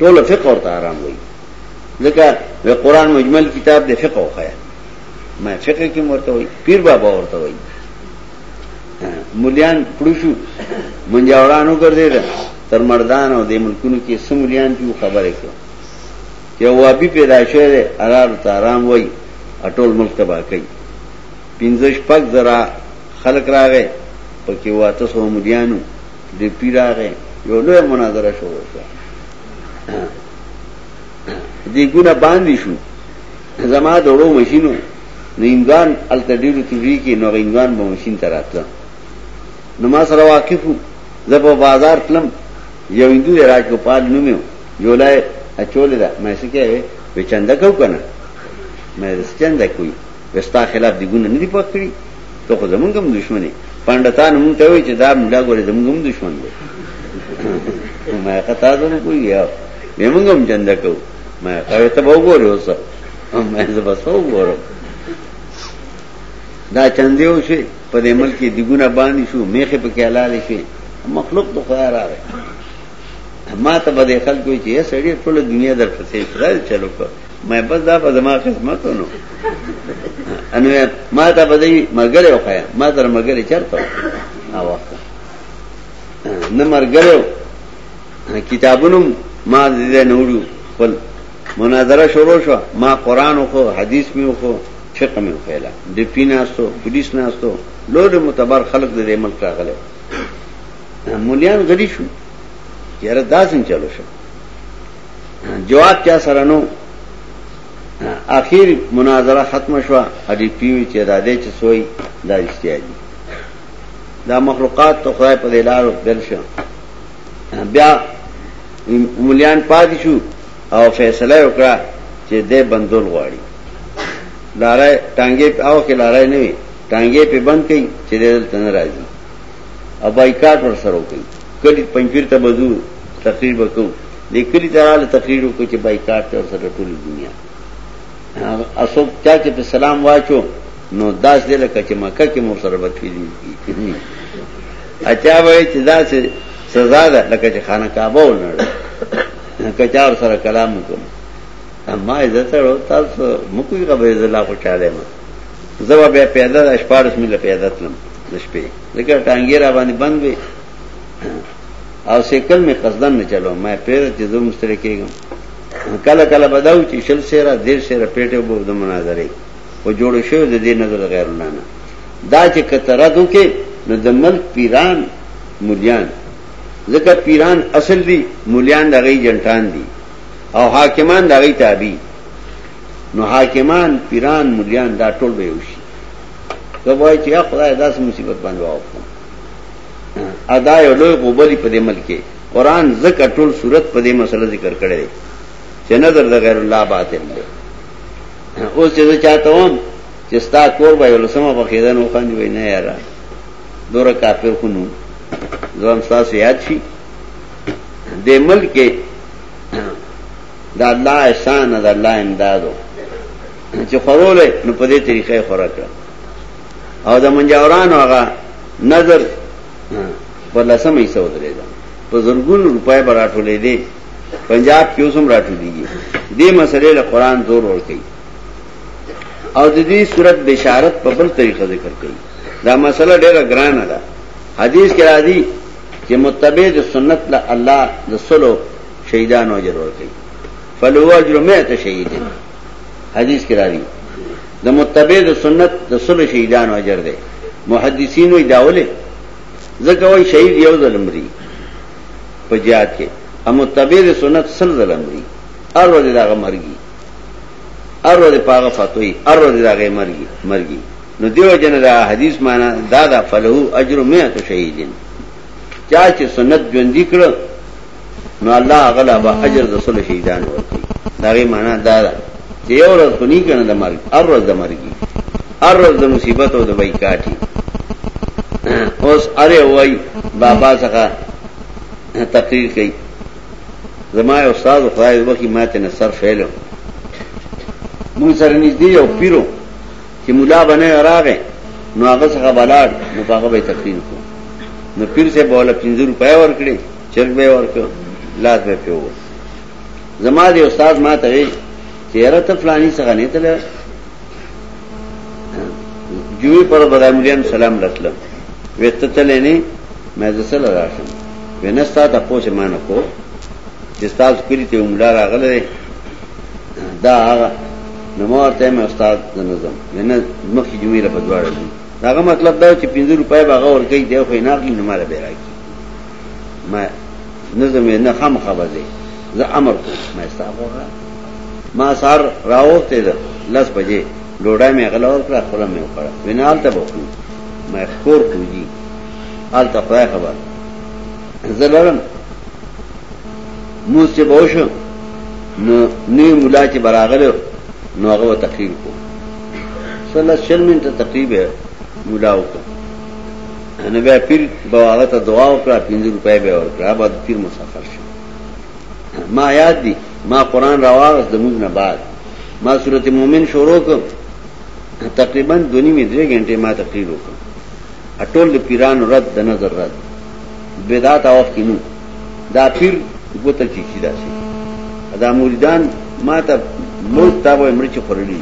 ټول فقه ورته آرام وي ځکه د قران مجمل کتاب د فقه وخایا ما فقه کې ورته وي پیر بابا ورته وي مليان پړشو منجاورانو ګرځي ده تر مردان او د ملکونو کې سمليان جو خبره کوي چې وابي پیدا شوی دی ارار تارام وای اټول ملک تبا کوي پنځه شپږ زره خلک راغی په کې واته سو مليانو ډي پی راغی یو لوی مناظره شو وشو دې ګونه باندې شو زما دوړو ماشينو نینګان التډیرو توري کې نو غینګان به ماشين تراتله نو ما سره واقفو زه په بازار تلم یو هندو راج کو پال نومیو یو لای اچول دا مې څه کوي وچنده کو کنه مې څه چنده کوي وستا خلاف دی ګونه نه دی پک کړی ته خو زمونږ هم دښمنې پندتان مونږ ته وی چې دا مولا ګورې زمونږ هم دښمن دی ما ته تاسو نه کوی یا موږ هم جند کو ما ته ته وګورې اوس ما زه بس وګورم دا چندیو شي په دې ملک کې دیګونه باندې شو میخه په کې حلال شي مخلوق ته خدای راغی ما ته به خلکو چې سړی ټول دنیا در پسې خدای چلو کړ مې بس دا په دماغ خدمت ونو انو ما ته په دې مرګره وخایا ما تر مرګره چرته ها وخت نه مرګره کتابونو ما دې نه وړو خپل مناظره شروع شو ما قران او حدیث میو خو فقہ میو خیلا د پیناستو پولیس ناستو لوړ متبر خلق د دې ملک راغله مولیان غلی شو یاره داسن چلو شو جواب چا سره نو اخیر مناظره ختم شو اډي پیوي چې دا دې چې سوی دا رښتیا دي دا مخلوقات ته خدای په دلارو درشه بیا مليان پاتې شو او فیصله وکړه چې دې بندول غواړي لارای ټانګې په او کې لارای نه وي ټانګې په بند کړي چې دې تن راځي او بایکاټ ورسره وکړي کلی پنځپیر ته بزو تقریر وکړو د کلی تراله تقریر وکړو چې بایکاټ ته ورسره ټول دنیا اسو چا چې په سلام واچو نو داس دې لکه چې مکه کې مور سره بدفعلی کیږي اچا وای چې دا چې سزا ده لکه چې خانه کعبه ولنړ کچار سره کلام وکړو ما عزت ورو تاسو مکوې غوې زلا خوشاله ما زه به بیا پیدا د شپارس میله پیدا تلم د شپې ځکه ټانګې را باندې بند وي او سیکل مې قصدن نه چلو مې پیر چې زه مستری کېږم کله کله بداو چې شل سیره دیر سیره پیټه وو د مناظره او جوړ شو د دې نظر غیر الله نه دا چې کتره دو کې نو د ملک پیران مليان ځکه پیران اصل دي مليان د غي جنټان دي او حاکمان د غي تابع نو حاکمان پیران مليان دا ټول به وشي دا وای چې یا خدای داس مصیبت باندې واوخم ادا یو لوی غوبلی په دې ملک قرآن زکه ټول صورت په دې مسله ذکر کړي چې نظر د غیر الله باطل دی اوس چې چاته وم چې ستا کور به ولسمه په خیدن وخاندي وای نه یاره دوره کافر خونو ځم تاسو یاد شي د ملک د الله احسان د الله امدادو چې خورول نو په دې طریقې خوراک او د منجورانو هغه نظر په لسمه حصہ ودرې ده په زرګون روپۍ به راټولې دي پنجاب کې اوسم راټولېږي دې مسلې له قران زور ور کوي او د دې صورت بشارت په بل طریقه ذکر کوي دا مسله ډېره ګرانه ده حدیث کې راځي چې متبع د سنت له الله د سلو شهیدانو اجر ورکړي فلو اجر مئه شهید حدیث کې راځي د متبع د سنت د سل شهیدانو اجر دی محدثین وی داوله ځکه وای شهید یو ظلم لري په جهاد کې هم متبع د سنت سل ظلم لري ار ورځ داغه مرګي ار ورځ پاغه فتوی ار ورځ داغه مرګي مرګي نو دیو جن دا حدیث معنا دا دا فلو اجر مئه شهیدین چا چې سنت ژوندۍ کړو نو الله غلا به اجر د سل شهیدان ورکړي دا غي معنا دا ده چې یو ورځ خني کنه د مرګ هر ورځ د مرګي هر ورځ د مصیبت او د بایکاټي اوس اره وای بابا څخه تقریر کوي زما استاد خدای وبخي ماته نه سر فعلو مون سره نږدې یو پیرو چې مولا باندې راغې نو هغه څنګه بلاړ نو هغه به تقریر کو نو پیر سے بوله 50 روپیا ورکړي چرګ به ورکړ لاس به پیو زما دی استاد ما ته وی چیرې ته فلانی څنګه نه تل جوی پر بداملیان سلام راتل وته تل نه مې زسل راشم ونستا ته پوښ ما نه کو چې تاسو کلی ته عمره راغله دا هغه نو ما ورته مې استاد د نظم نه مخکې جمعې له بدواړه دي داغه مطلب دا چې 50 روپۍ به هغه ورګي دی خو نه اخلي نو مال به راکړي ما نظم نه خام خبر دی زه امر کوم ما استغفر ما سار راوته ده لس بجې ډوډۍ مې غلا ورکړه خپل مې وکړه وینال ته بوکو ما خور کوجی آل ته خدای خبر زلرم موس چې بوش نو نی مولا چې براغله نو هغه تقریر کو صلی شرمن ته تقریب ہے مولا وکړه نو بیا پیر بواغه ته دعا وکړه 50 روپۍ به ورکړه بعد پیر مسافر شو ما یاد دي ما قران راواغ د موږ نه بعد ما سورته مومن شروع کړ تقریبا دونی می درې غنټه ما تقریر وکړ اټول د پیرانو رد د نظر رد بدعت اوخ کې نو دا پیر ګوته چی چی داسې دا مریدان ما ته موت تا به مړ چې خورلې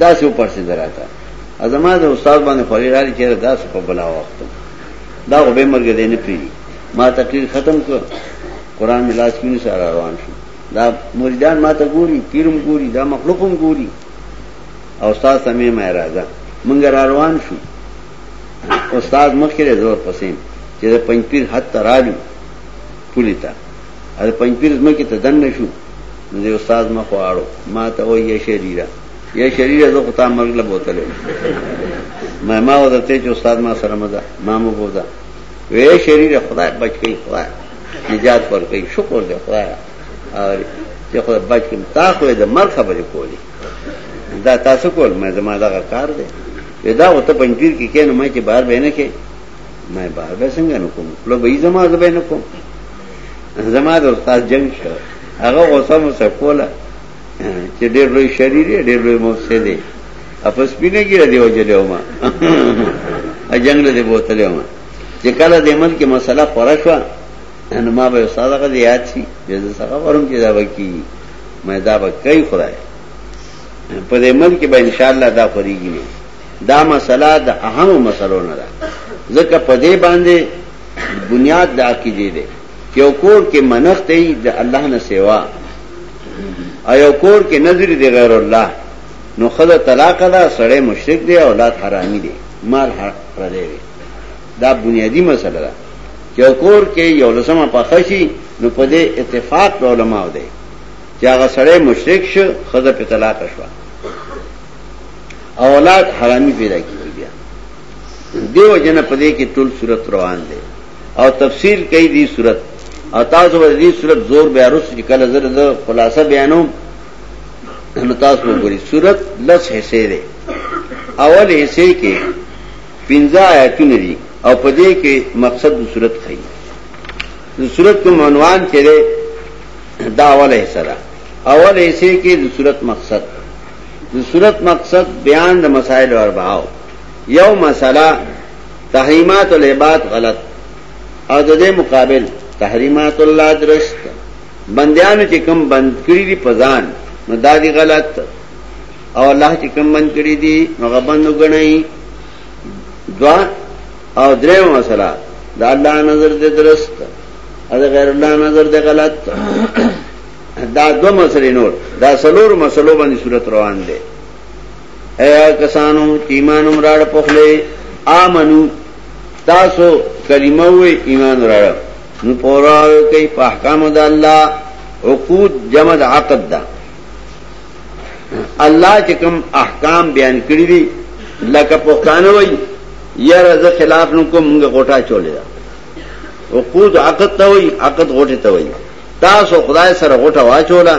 دا څه پرسه دراته ازما د استاد باندې خوري راځي چې دا څه په بلا وخت دا غو به مرګ دې نه پیری ما تقریر ختم کړ قران ملاس کینې سره روان شو دا مریدان ما ته ګوري پیرم ګوري دا مخلوقم ګوري او استاد ته مې مې راځه مونږ را روان شو استاد مخکې زور پسیم چې د پنځپیر حد ته رالو پولی ته د پنځپیر ځمکې ته دن نشو نو د استاد مخ واړو ما ته وایي یا شریره یا شریره زه خو تا مرګ له بوتلو ما ما ودته چې استاد ما سره مزه ما مو بودا وې شریره خدای بچ کړي خدای نجات ورکړي شکر دې خدای او چې خدای بچ کړي تا خو د مرګ خبرې کولې دا تاسو کول مې زما دا کار دی دا او ته پنځیر کې کینو مې چې بهر به نه کې مې بهر به څنګه نه کوم لو به زما زبې نه کوم زما د استاد جنگ شو هغه اوسم سکولا چې ډېر لوی شریر ډېر لوی مفسد دی اپس پینه کې دی وجلې ما ا جنگ له دی بوتلې ما چې کله د عمل کې مسله خورا شو نو ما به استاد هغه یاد شي چې زه څنګه ورم چې دا وکی مې دا به کوي خدای په دې ملک به ان شاء الله دا خوريږي نه دا مسله د اهمو مسلو نه ده ځکه په دې باندې بنیاد د عقیده دی چې یو کور کې منښت دی د الله نه سیوا او یو کور کې نظر دی غیر الله نو خدای طلاق ده سړی مشرک دی اولاد حرامي دی مال حرام دی دا بنیادی مسله ده چې کور کې یو لسمه پخه شي نو په دې اتفاق د علماو دی چې هغه سړی مشرک شو خزه په طلاق شو اولاد حرامي پیدا کیږي بیا دیو جن په دې کې ټول صورت روان دي او تفسیر کوي دې صورت او تاسو ور دې صورت زور بیا رس کله زر د خلاصه بیانو نو تاسو وګورئ صورت لس حصے دي اول حصے کې پنځه آیاتونه دي او په دې کې مقصد د صورت خي د صورت کوم عنوان چې ده دا اوله حصہ ده اول حصے کې د صورت مقصد د صورت مقصد بیان د مسائل اربعاو یو مسله تحریمات العباد غلط او د دې مقابل تحریمات الله درست بندیانو چې کم بند کړی دي پزان نو دا دي غلط او الله چې کوم بند کړی دي نو غبند وګڼي دوا او دریم مسله دا الله نظر دې درست او غیر الله نظر دې غلط دا دو مسلې نور دا سلور مسلو باندې صورت روان دي اے کسانو چې ایمان عمراړ پخله آمنو تاسو کلمه وې ایمان راړ نو پورا کوي په احکام د الله عقود جمع عقد ده الله چې کوم احکام بیان کړی دي لکه پښتانه وایي یاره زه خلاف نو کوم موږ غوټه چولې ده وقود عقد ته وایي عقد غوټه ته وایي تاسو خدای سره غوټه واچولا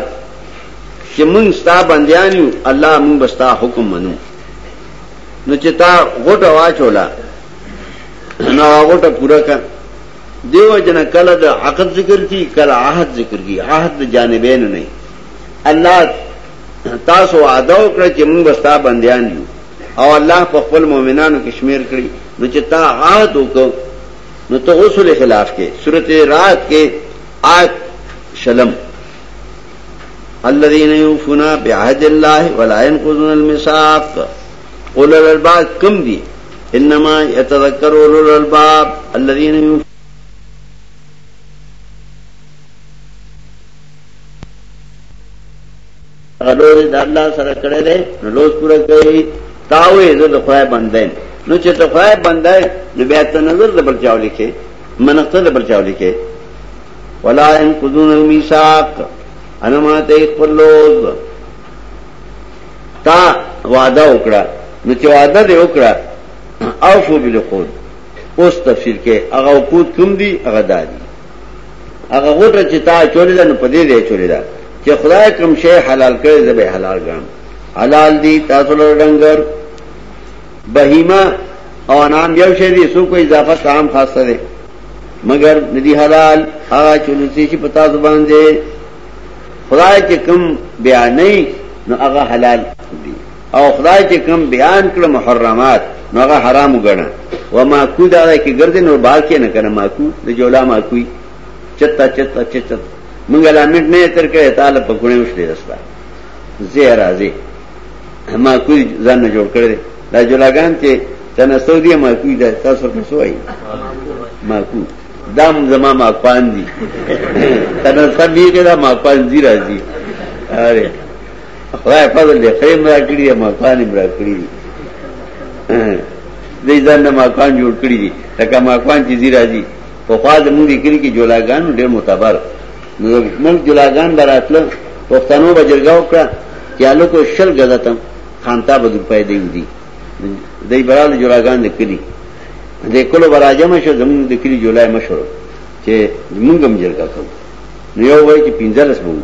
چې موږ ستا بندیان یو الله موږ بستا حکم منو نو چې تا غوټه واچولا نو غوټه پورا کړ دیو جن کله د عقد ذکر کی کله عهد ذکر کی عهد جانبین نه الله تاسو وعده وکړه چې موږ بستا بندیان یو او الله په خپل مؤمنانو کې شمیر کړی نو چې تا عاد وکړو نو ته اصول خلاف کې سورته رات کې آیت شلم الذين يوفون بعهد الله ولا ينقضون الميثاق قل الالباب كم دي انما يتذكر اولو الالباب الذين يوفون غلوری د الله سره کړی دی نو لوز پوره کوي تاوې زه د خدای بندای نو چې ته خدای بندای نو بیا ته نظر د بل چاو لیکې منقته د بل چاو لیکې ولا ان قذون المیثاق انا ما ته خپل لوز تا وعده وکړه نو چې وعده دې وکړه او فو بالقول اوس تفسیر کې هغه وقود کوم دي هغه دادي هغه غوټه چې تا چولې ده نو په دې دی چولې ده چې خدای کوم شی حلال کړي زه به حلال ګڼم حلال دي تاسو له ډنګر بهیمه او انام یو شی دي سو کوئی اضافه کام خاصه ده مگر ندی حلال هغه چولسی چې پتا زبان دي خدای چې کوم بیانې نو هغه حلال دي او خدای چې کم بیان کړ محرمات نو هغه حرام وګڼه و ماکو دا ده کې ګرځي نو بار کې نه کنه ماکو د جولا ماکوي چتا چتا چتا مونږ لامټ نه تر کې تعالی په ګونه وشته رستا زه راځي ماکو ځان نه جوړ کړی دا جولاګان چې تنه سعودي ماکو دا تاسو ته سوای ماکو دام زما ماکوان دي تنه سبي کې دا ماکوان دي راځي اره خدای فضل دې خیم را کړی دی مکان یې را کړی دی دې ځان نه مکان جوړ کړی دی لکه مکان چې زی راځي په خوا د موږ کلی کې جولاګان ډېر معتبر موږ جولاګان براتل پښتنو بجرګاو کړه چې الو کو شل غزتم خانتا بدل پای دی دی دې برال جولاګان د کلی دې کولو براجم شو زموږ د کلی جولای مشور چې موږ هم جرګه کوو نو یو وای چې 15 مونږ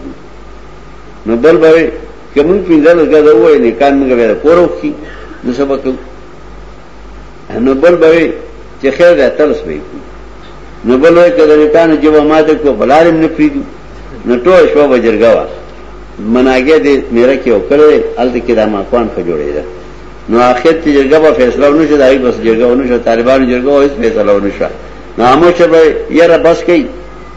نو بل بوي که مونږ پینځل غدا وای نه کان مونږ به پورو کی نو سبق نو بل بوي چې خیر ده تلس به کو نو بل وای کله نه کان جواب ماته کو بلارم نه پیدو نو ټول شو بجرګا وا مناګه دې میرا کې وکړې الته کې د ما کوان په جوړې ده نو اخر ته جرګه په فیصله ونه شي دای بس جرګه ونه شي طالبانو جرګه اوس فیصله ونه شي نو امو چې به یره بس کوي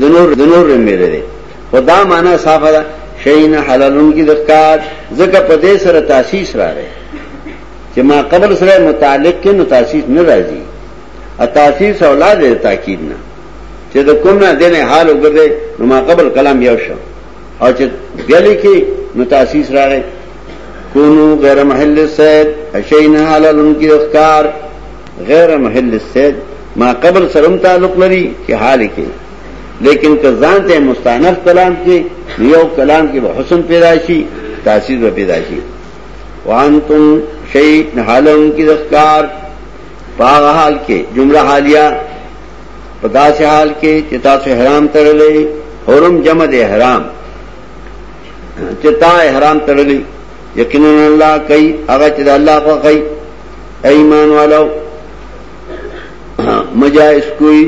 د نور د نور میره دی خدا معنا صاحب دا شین حلالون کی دکات زکه په دې سره تاسیس راغی چې ما قبل سره متعلق کې نو تاسیس نه راځي ا تاسیس اولاد دې تاکید نه چې د کوم نه دنه حال وګرځي نو ما قبل کلام یو شو او چې غلي کې نو تاسیس راغی کونو غیر محل سید شین حلالون کی دکات غیر محل السید ما قبل سرم تعلق لري چې حال کې لیکن که ځان ته مستانف کلام کې یو کلام کې به حسن پیدا شي تاثیر به پیدا شي وانتم شی حالم کې ذکر پاغ حال کې جمله حالیه پدا سے حال کې چې تاسو احرام تړلې حرم جمع د احرام چې تا احرام تړلې یقینا الله کوي هغه چې الله خو کوي ایمان والو مجائز کوئی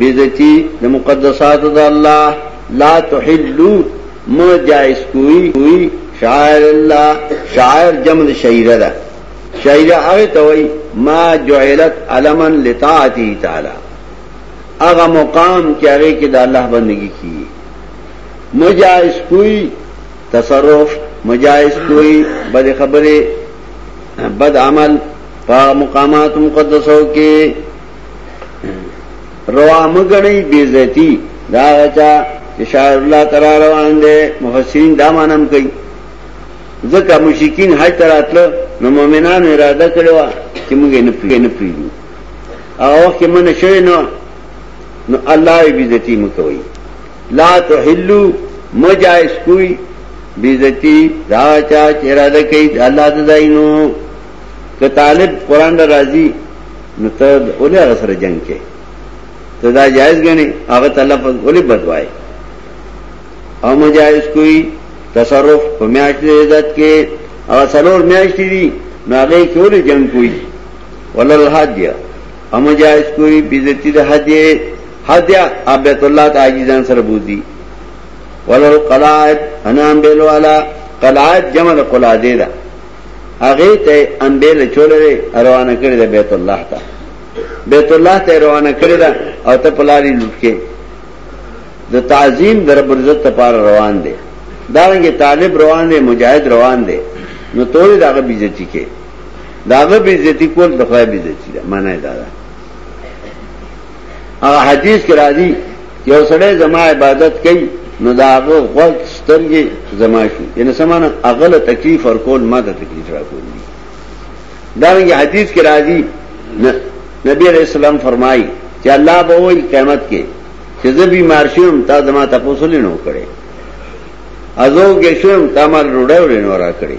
بیزتی د مقدسات د الله لا تحلوا مجائز کوئی کوئی شاعر الله شاعر جمع شعیره ده شعیره هغه ته وای ما جعلت علما لطاعته تعالی هغه مقام چې هغه کې د الله بندگی کی مجائز کوئی تصرف مه جائز کوي بد خبرې بد عمل په مقامات مقدسو کې روا مګړی بی زیتی دا چا چې شاعر الله تعالی روان دي مفسرین دا مانم کوي ځکه مشکین حج تراتله نو مؤمنانو اراده کړو چې موږ نه پیږو نه پیږو او کې من شوی نو نو الله بی زیتی مکوي لا تحلو مجائز کوئی بیزتی دا چا چې اراده کوي د الله د داینو که طالب قران را راضي نو ته اولې هغه سره جنگ کې ته دا جائز غني هغه تعالی په اولې بدوای او مجائز کوئی تصرف په میاشت د عزت کې او سلور میاشت دي نو هغه کې اولې جنگ کوي ولل حاجیا هم جائز کوي بیزتی د هدیه هدیه بیت الله ته عاجزان سره بوزي ولل قلائد انام بیل والا قلائد جمع قلادې ده هغه ته انبیل چولې روانه کړی د بیت الله ته بیت الله ته روانه کړی دا او ته پلاری لټکې د تعظیم در برزت لپاره روان دي دا رنګه طالب روان دي مجاهد روان دي نو تورې داغه بیزتی کې داغه به عزتي کول د خدای به عزتي ده معنی دا ده هغه حدیث کې راځي یو سړی زما عبادت کوي نو داغه غوږ سترګې زما شي یعنی سمانه اغل تکلیف ور کول ما ته تکلیف را کول دي دا یو حدیث کې راځي نبی علیہ السلام فرمایي چې الله به وایي قیامت کې چې زه بیمار شوم تا زما تاسو لینو کړي ازو کې شوم تا ما روډه ورینو را کړی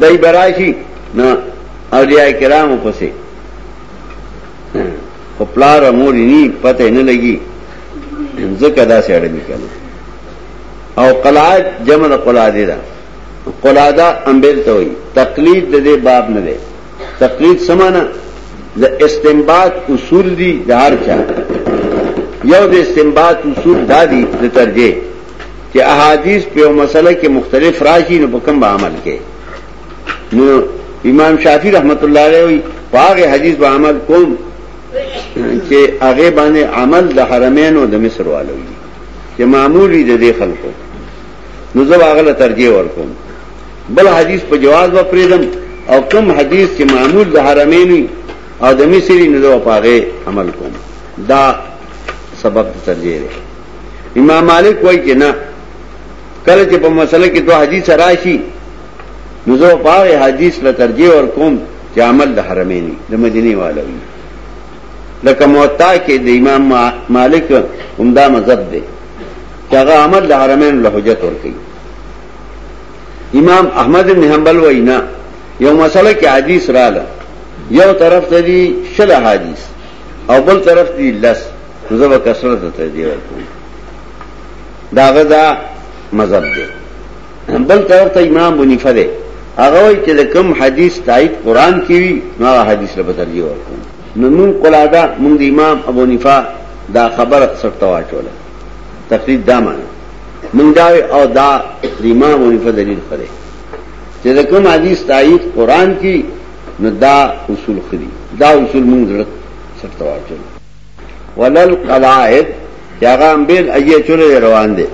دای براشي نو اولیاء کرامو پسې خو پلار مور ني پته نه لګي ځکه دا سړی نکړي او قلاد جمع د قلاده ده قلاده امبل ته وي تقلید د دې باب نه ده تقلید سمانه د استنباط اصول دي د هر چا یو د استنباط اصول دادي د ترجیح چې احادیث په یو مسله کې مختلف راشي نو په کوم عمل کې نو امام شافعي رحمت الله علیه وی هغه حدیث به عمل کوم چې هغه باندې عمل د حرمینو د مصر والو دي چې معمولی د دې خلکو نو زه هغه له ترجیح ورکوم بل حدیث په جواز و پریدم او کم حدیث چې معمول د حرمینو او د مصری نو زه په هغه عمل کوم دا سبب ترجیح دی امام مالک وای چې نه کله چې په مسله کې دوه حدیث راشي نو زه په هغه حدیث له ترجیح ور کوم چې عمل د حرمین د مدینه والوي لکه موتا کې د امام مالک همدا مذهب دی چې هغه عمل د حرمین له حجت ور کوي امام احمد بن حنبل وینا یو مسله کې حدیث رااله یو طرف ته دی شل حدیث او بل طرف دی لس زه به کسرت ته ترجیح ورکوم داغه دا مذهب دی بل طرف ته امام بنیفه دی هغه وایي چې کوم حدیث تایید قران کې وي نو هغه حدیث له ترجیح ورکوم نو مون قلاده مونږ د امام ابو نفا دا خبره سرته واچوله تقریر دا معنی مونږ دا او دا د امام ابو نفا دلیل خره چې دا کوم حدیث تایید قران کې نو دا اصول خري دا اصول مونږ سرته واچوله ولل قواعد چې هغه امبیل ایه چورې روان دي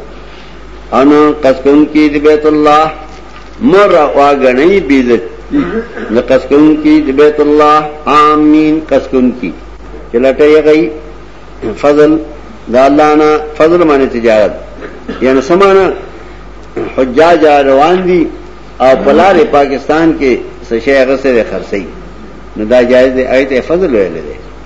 ان قسکون کی د بیت الله مر واغنی بیزت د قسکون کی د بیت الله امین قسکون کی چې لټه یې گئی فضل د الله نه فضل معنی تجارت یعنی سمانه حجاج روان دي او پلار پاکستان کې سشه غسر خرسي نو دا جایز دی ایت فضل ویل دی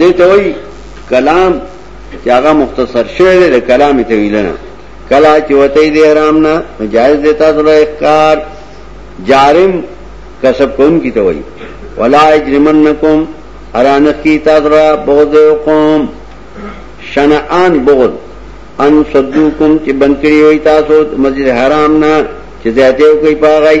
دې ته وایي کلام چې هغه مختصر شوی دی د کلام طویل نه کلا چې وته دې حرام نه جائز دیتا سره احکار جارم کسب کون کی ته وایي ولا اجرمنکم ارانخ کی تاسو را بغض قوم شنعان بغض ان صدوکم چې بنکړی وي تاسو مسجد حرام نه چې زیاته کوي پاغی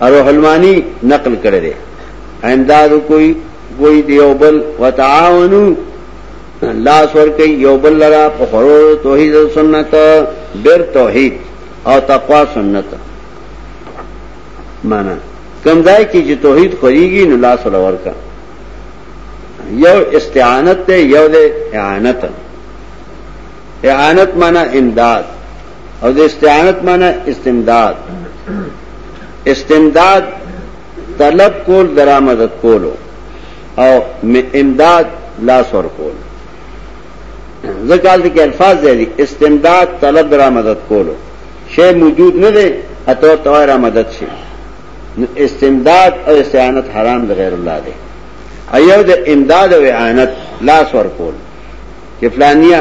روح المانی نقل کړی دی امداد کوئی کوئی دیو بل وتعاونو لاس ور کوي یو بل لرا په خورو توحید او سنت ډېر توحید او تقوا سنت معنا کم ځای کې چې توحید خوريږي نو لاس ور ورکا یو استعانت ته یو د اعانت اعانت معنا امداد او د استعانت معنی استمداد استمداد طلب کول درآمدت کولو او امداد لاس ور کول زکال کې الفاظ دي استمداد طلب درآمدت کولو شی موجود نه دی اته توای را مدد شي استمداد او استعانت حرام د غیر الله دی ایو د امداد او اعانت لاس ور کول چې فلانیا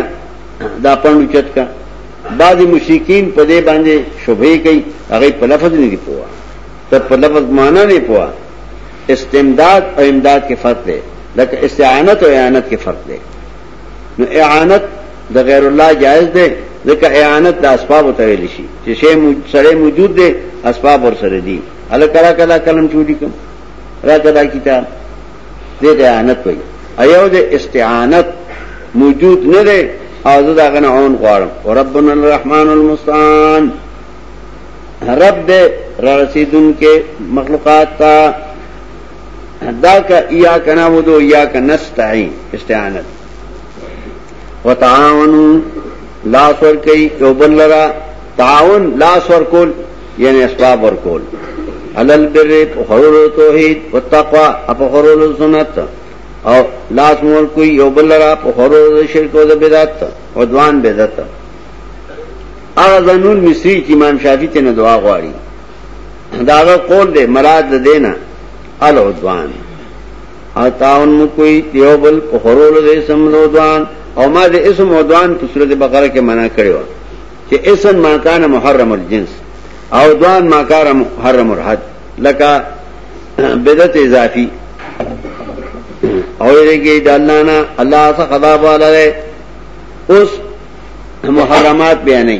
دا پندو چت کا بعض مشرکین په دې باندې شوبې کوي هغه په لفظ نه دی پوها ته په لفظ معنی نه پوها استمداد او امداد کې فرق دی لکه استعانت او اعانت کې فرق دی نو اعانت د غیر الله جائز دی ځکه اعانت د اسباب ته ویل شي چې شی سره موجود دی اسباب ور سره دي الکرا کلا کلم چوری کوم را کدا کتاب دې ته اعانت وایي ایو د استعانت موجود نه دی او زه دا غنه اون غواړم وربنا الرحمن المستعان رب دې را رسیدون کې مخلوقات تا دا کا ایا کنا ودو ایا کنستعين استعانت وتعاونوا لا سور کوي یو بل لرا تعاون لا سور کول یعنی اسباب ورکول علل بر په خورولو توحید او تقوا په خورولو سنت او لاس مور کوئی یو بل را په خورولو شرک او بدعت او دوان بدعت هغه زنون مصری چې امام شافعی ته دعا غواړي داغه قول دی مراد ده دینا العدوان او تعاون مو کوئی یو بل په خورولو دې سم نو دوان او ما دې اسم عدوان په سورته بقره کې منع کړی و چې اسن ما کان محرم الجنس او دوان ما کان محرم الحد لکه بدعت اضافي او دې کې د الله نه الله څخه خدا والا اوس محرمات بیانې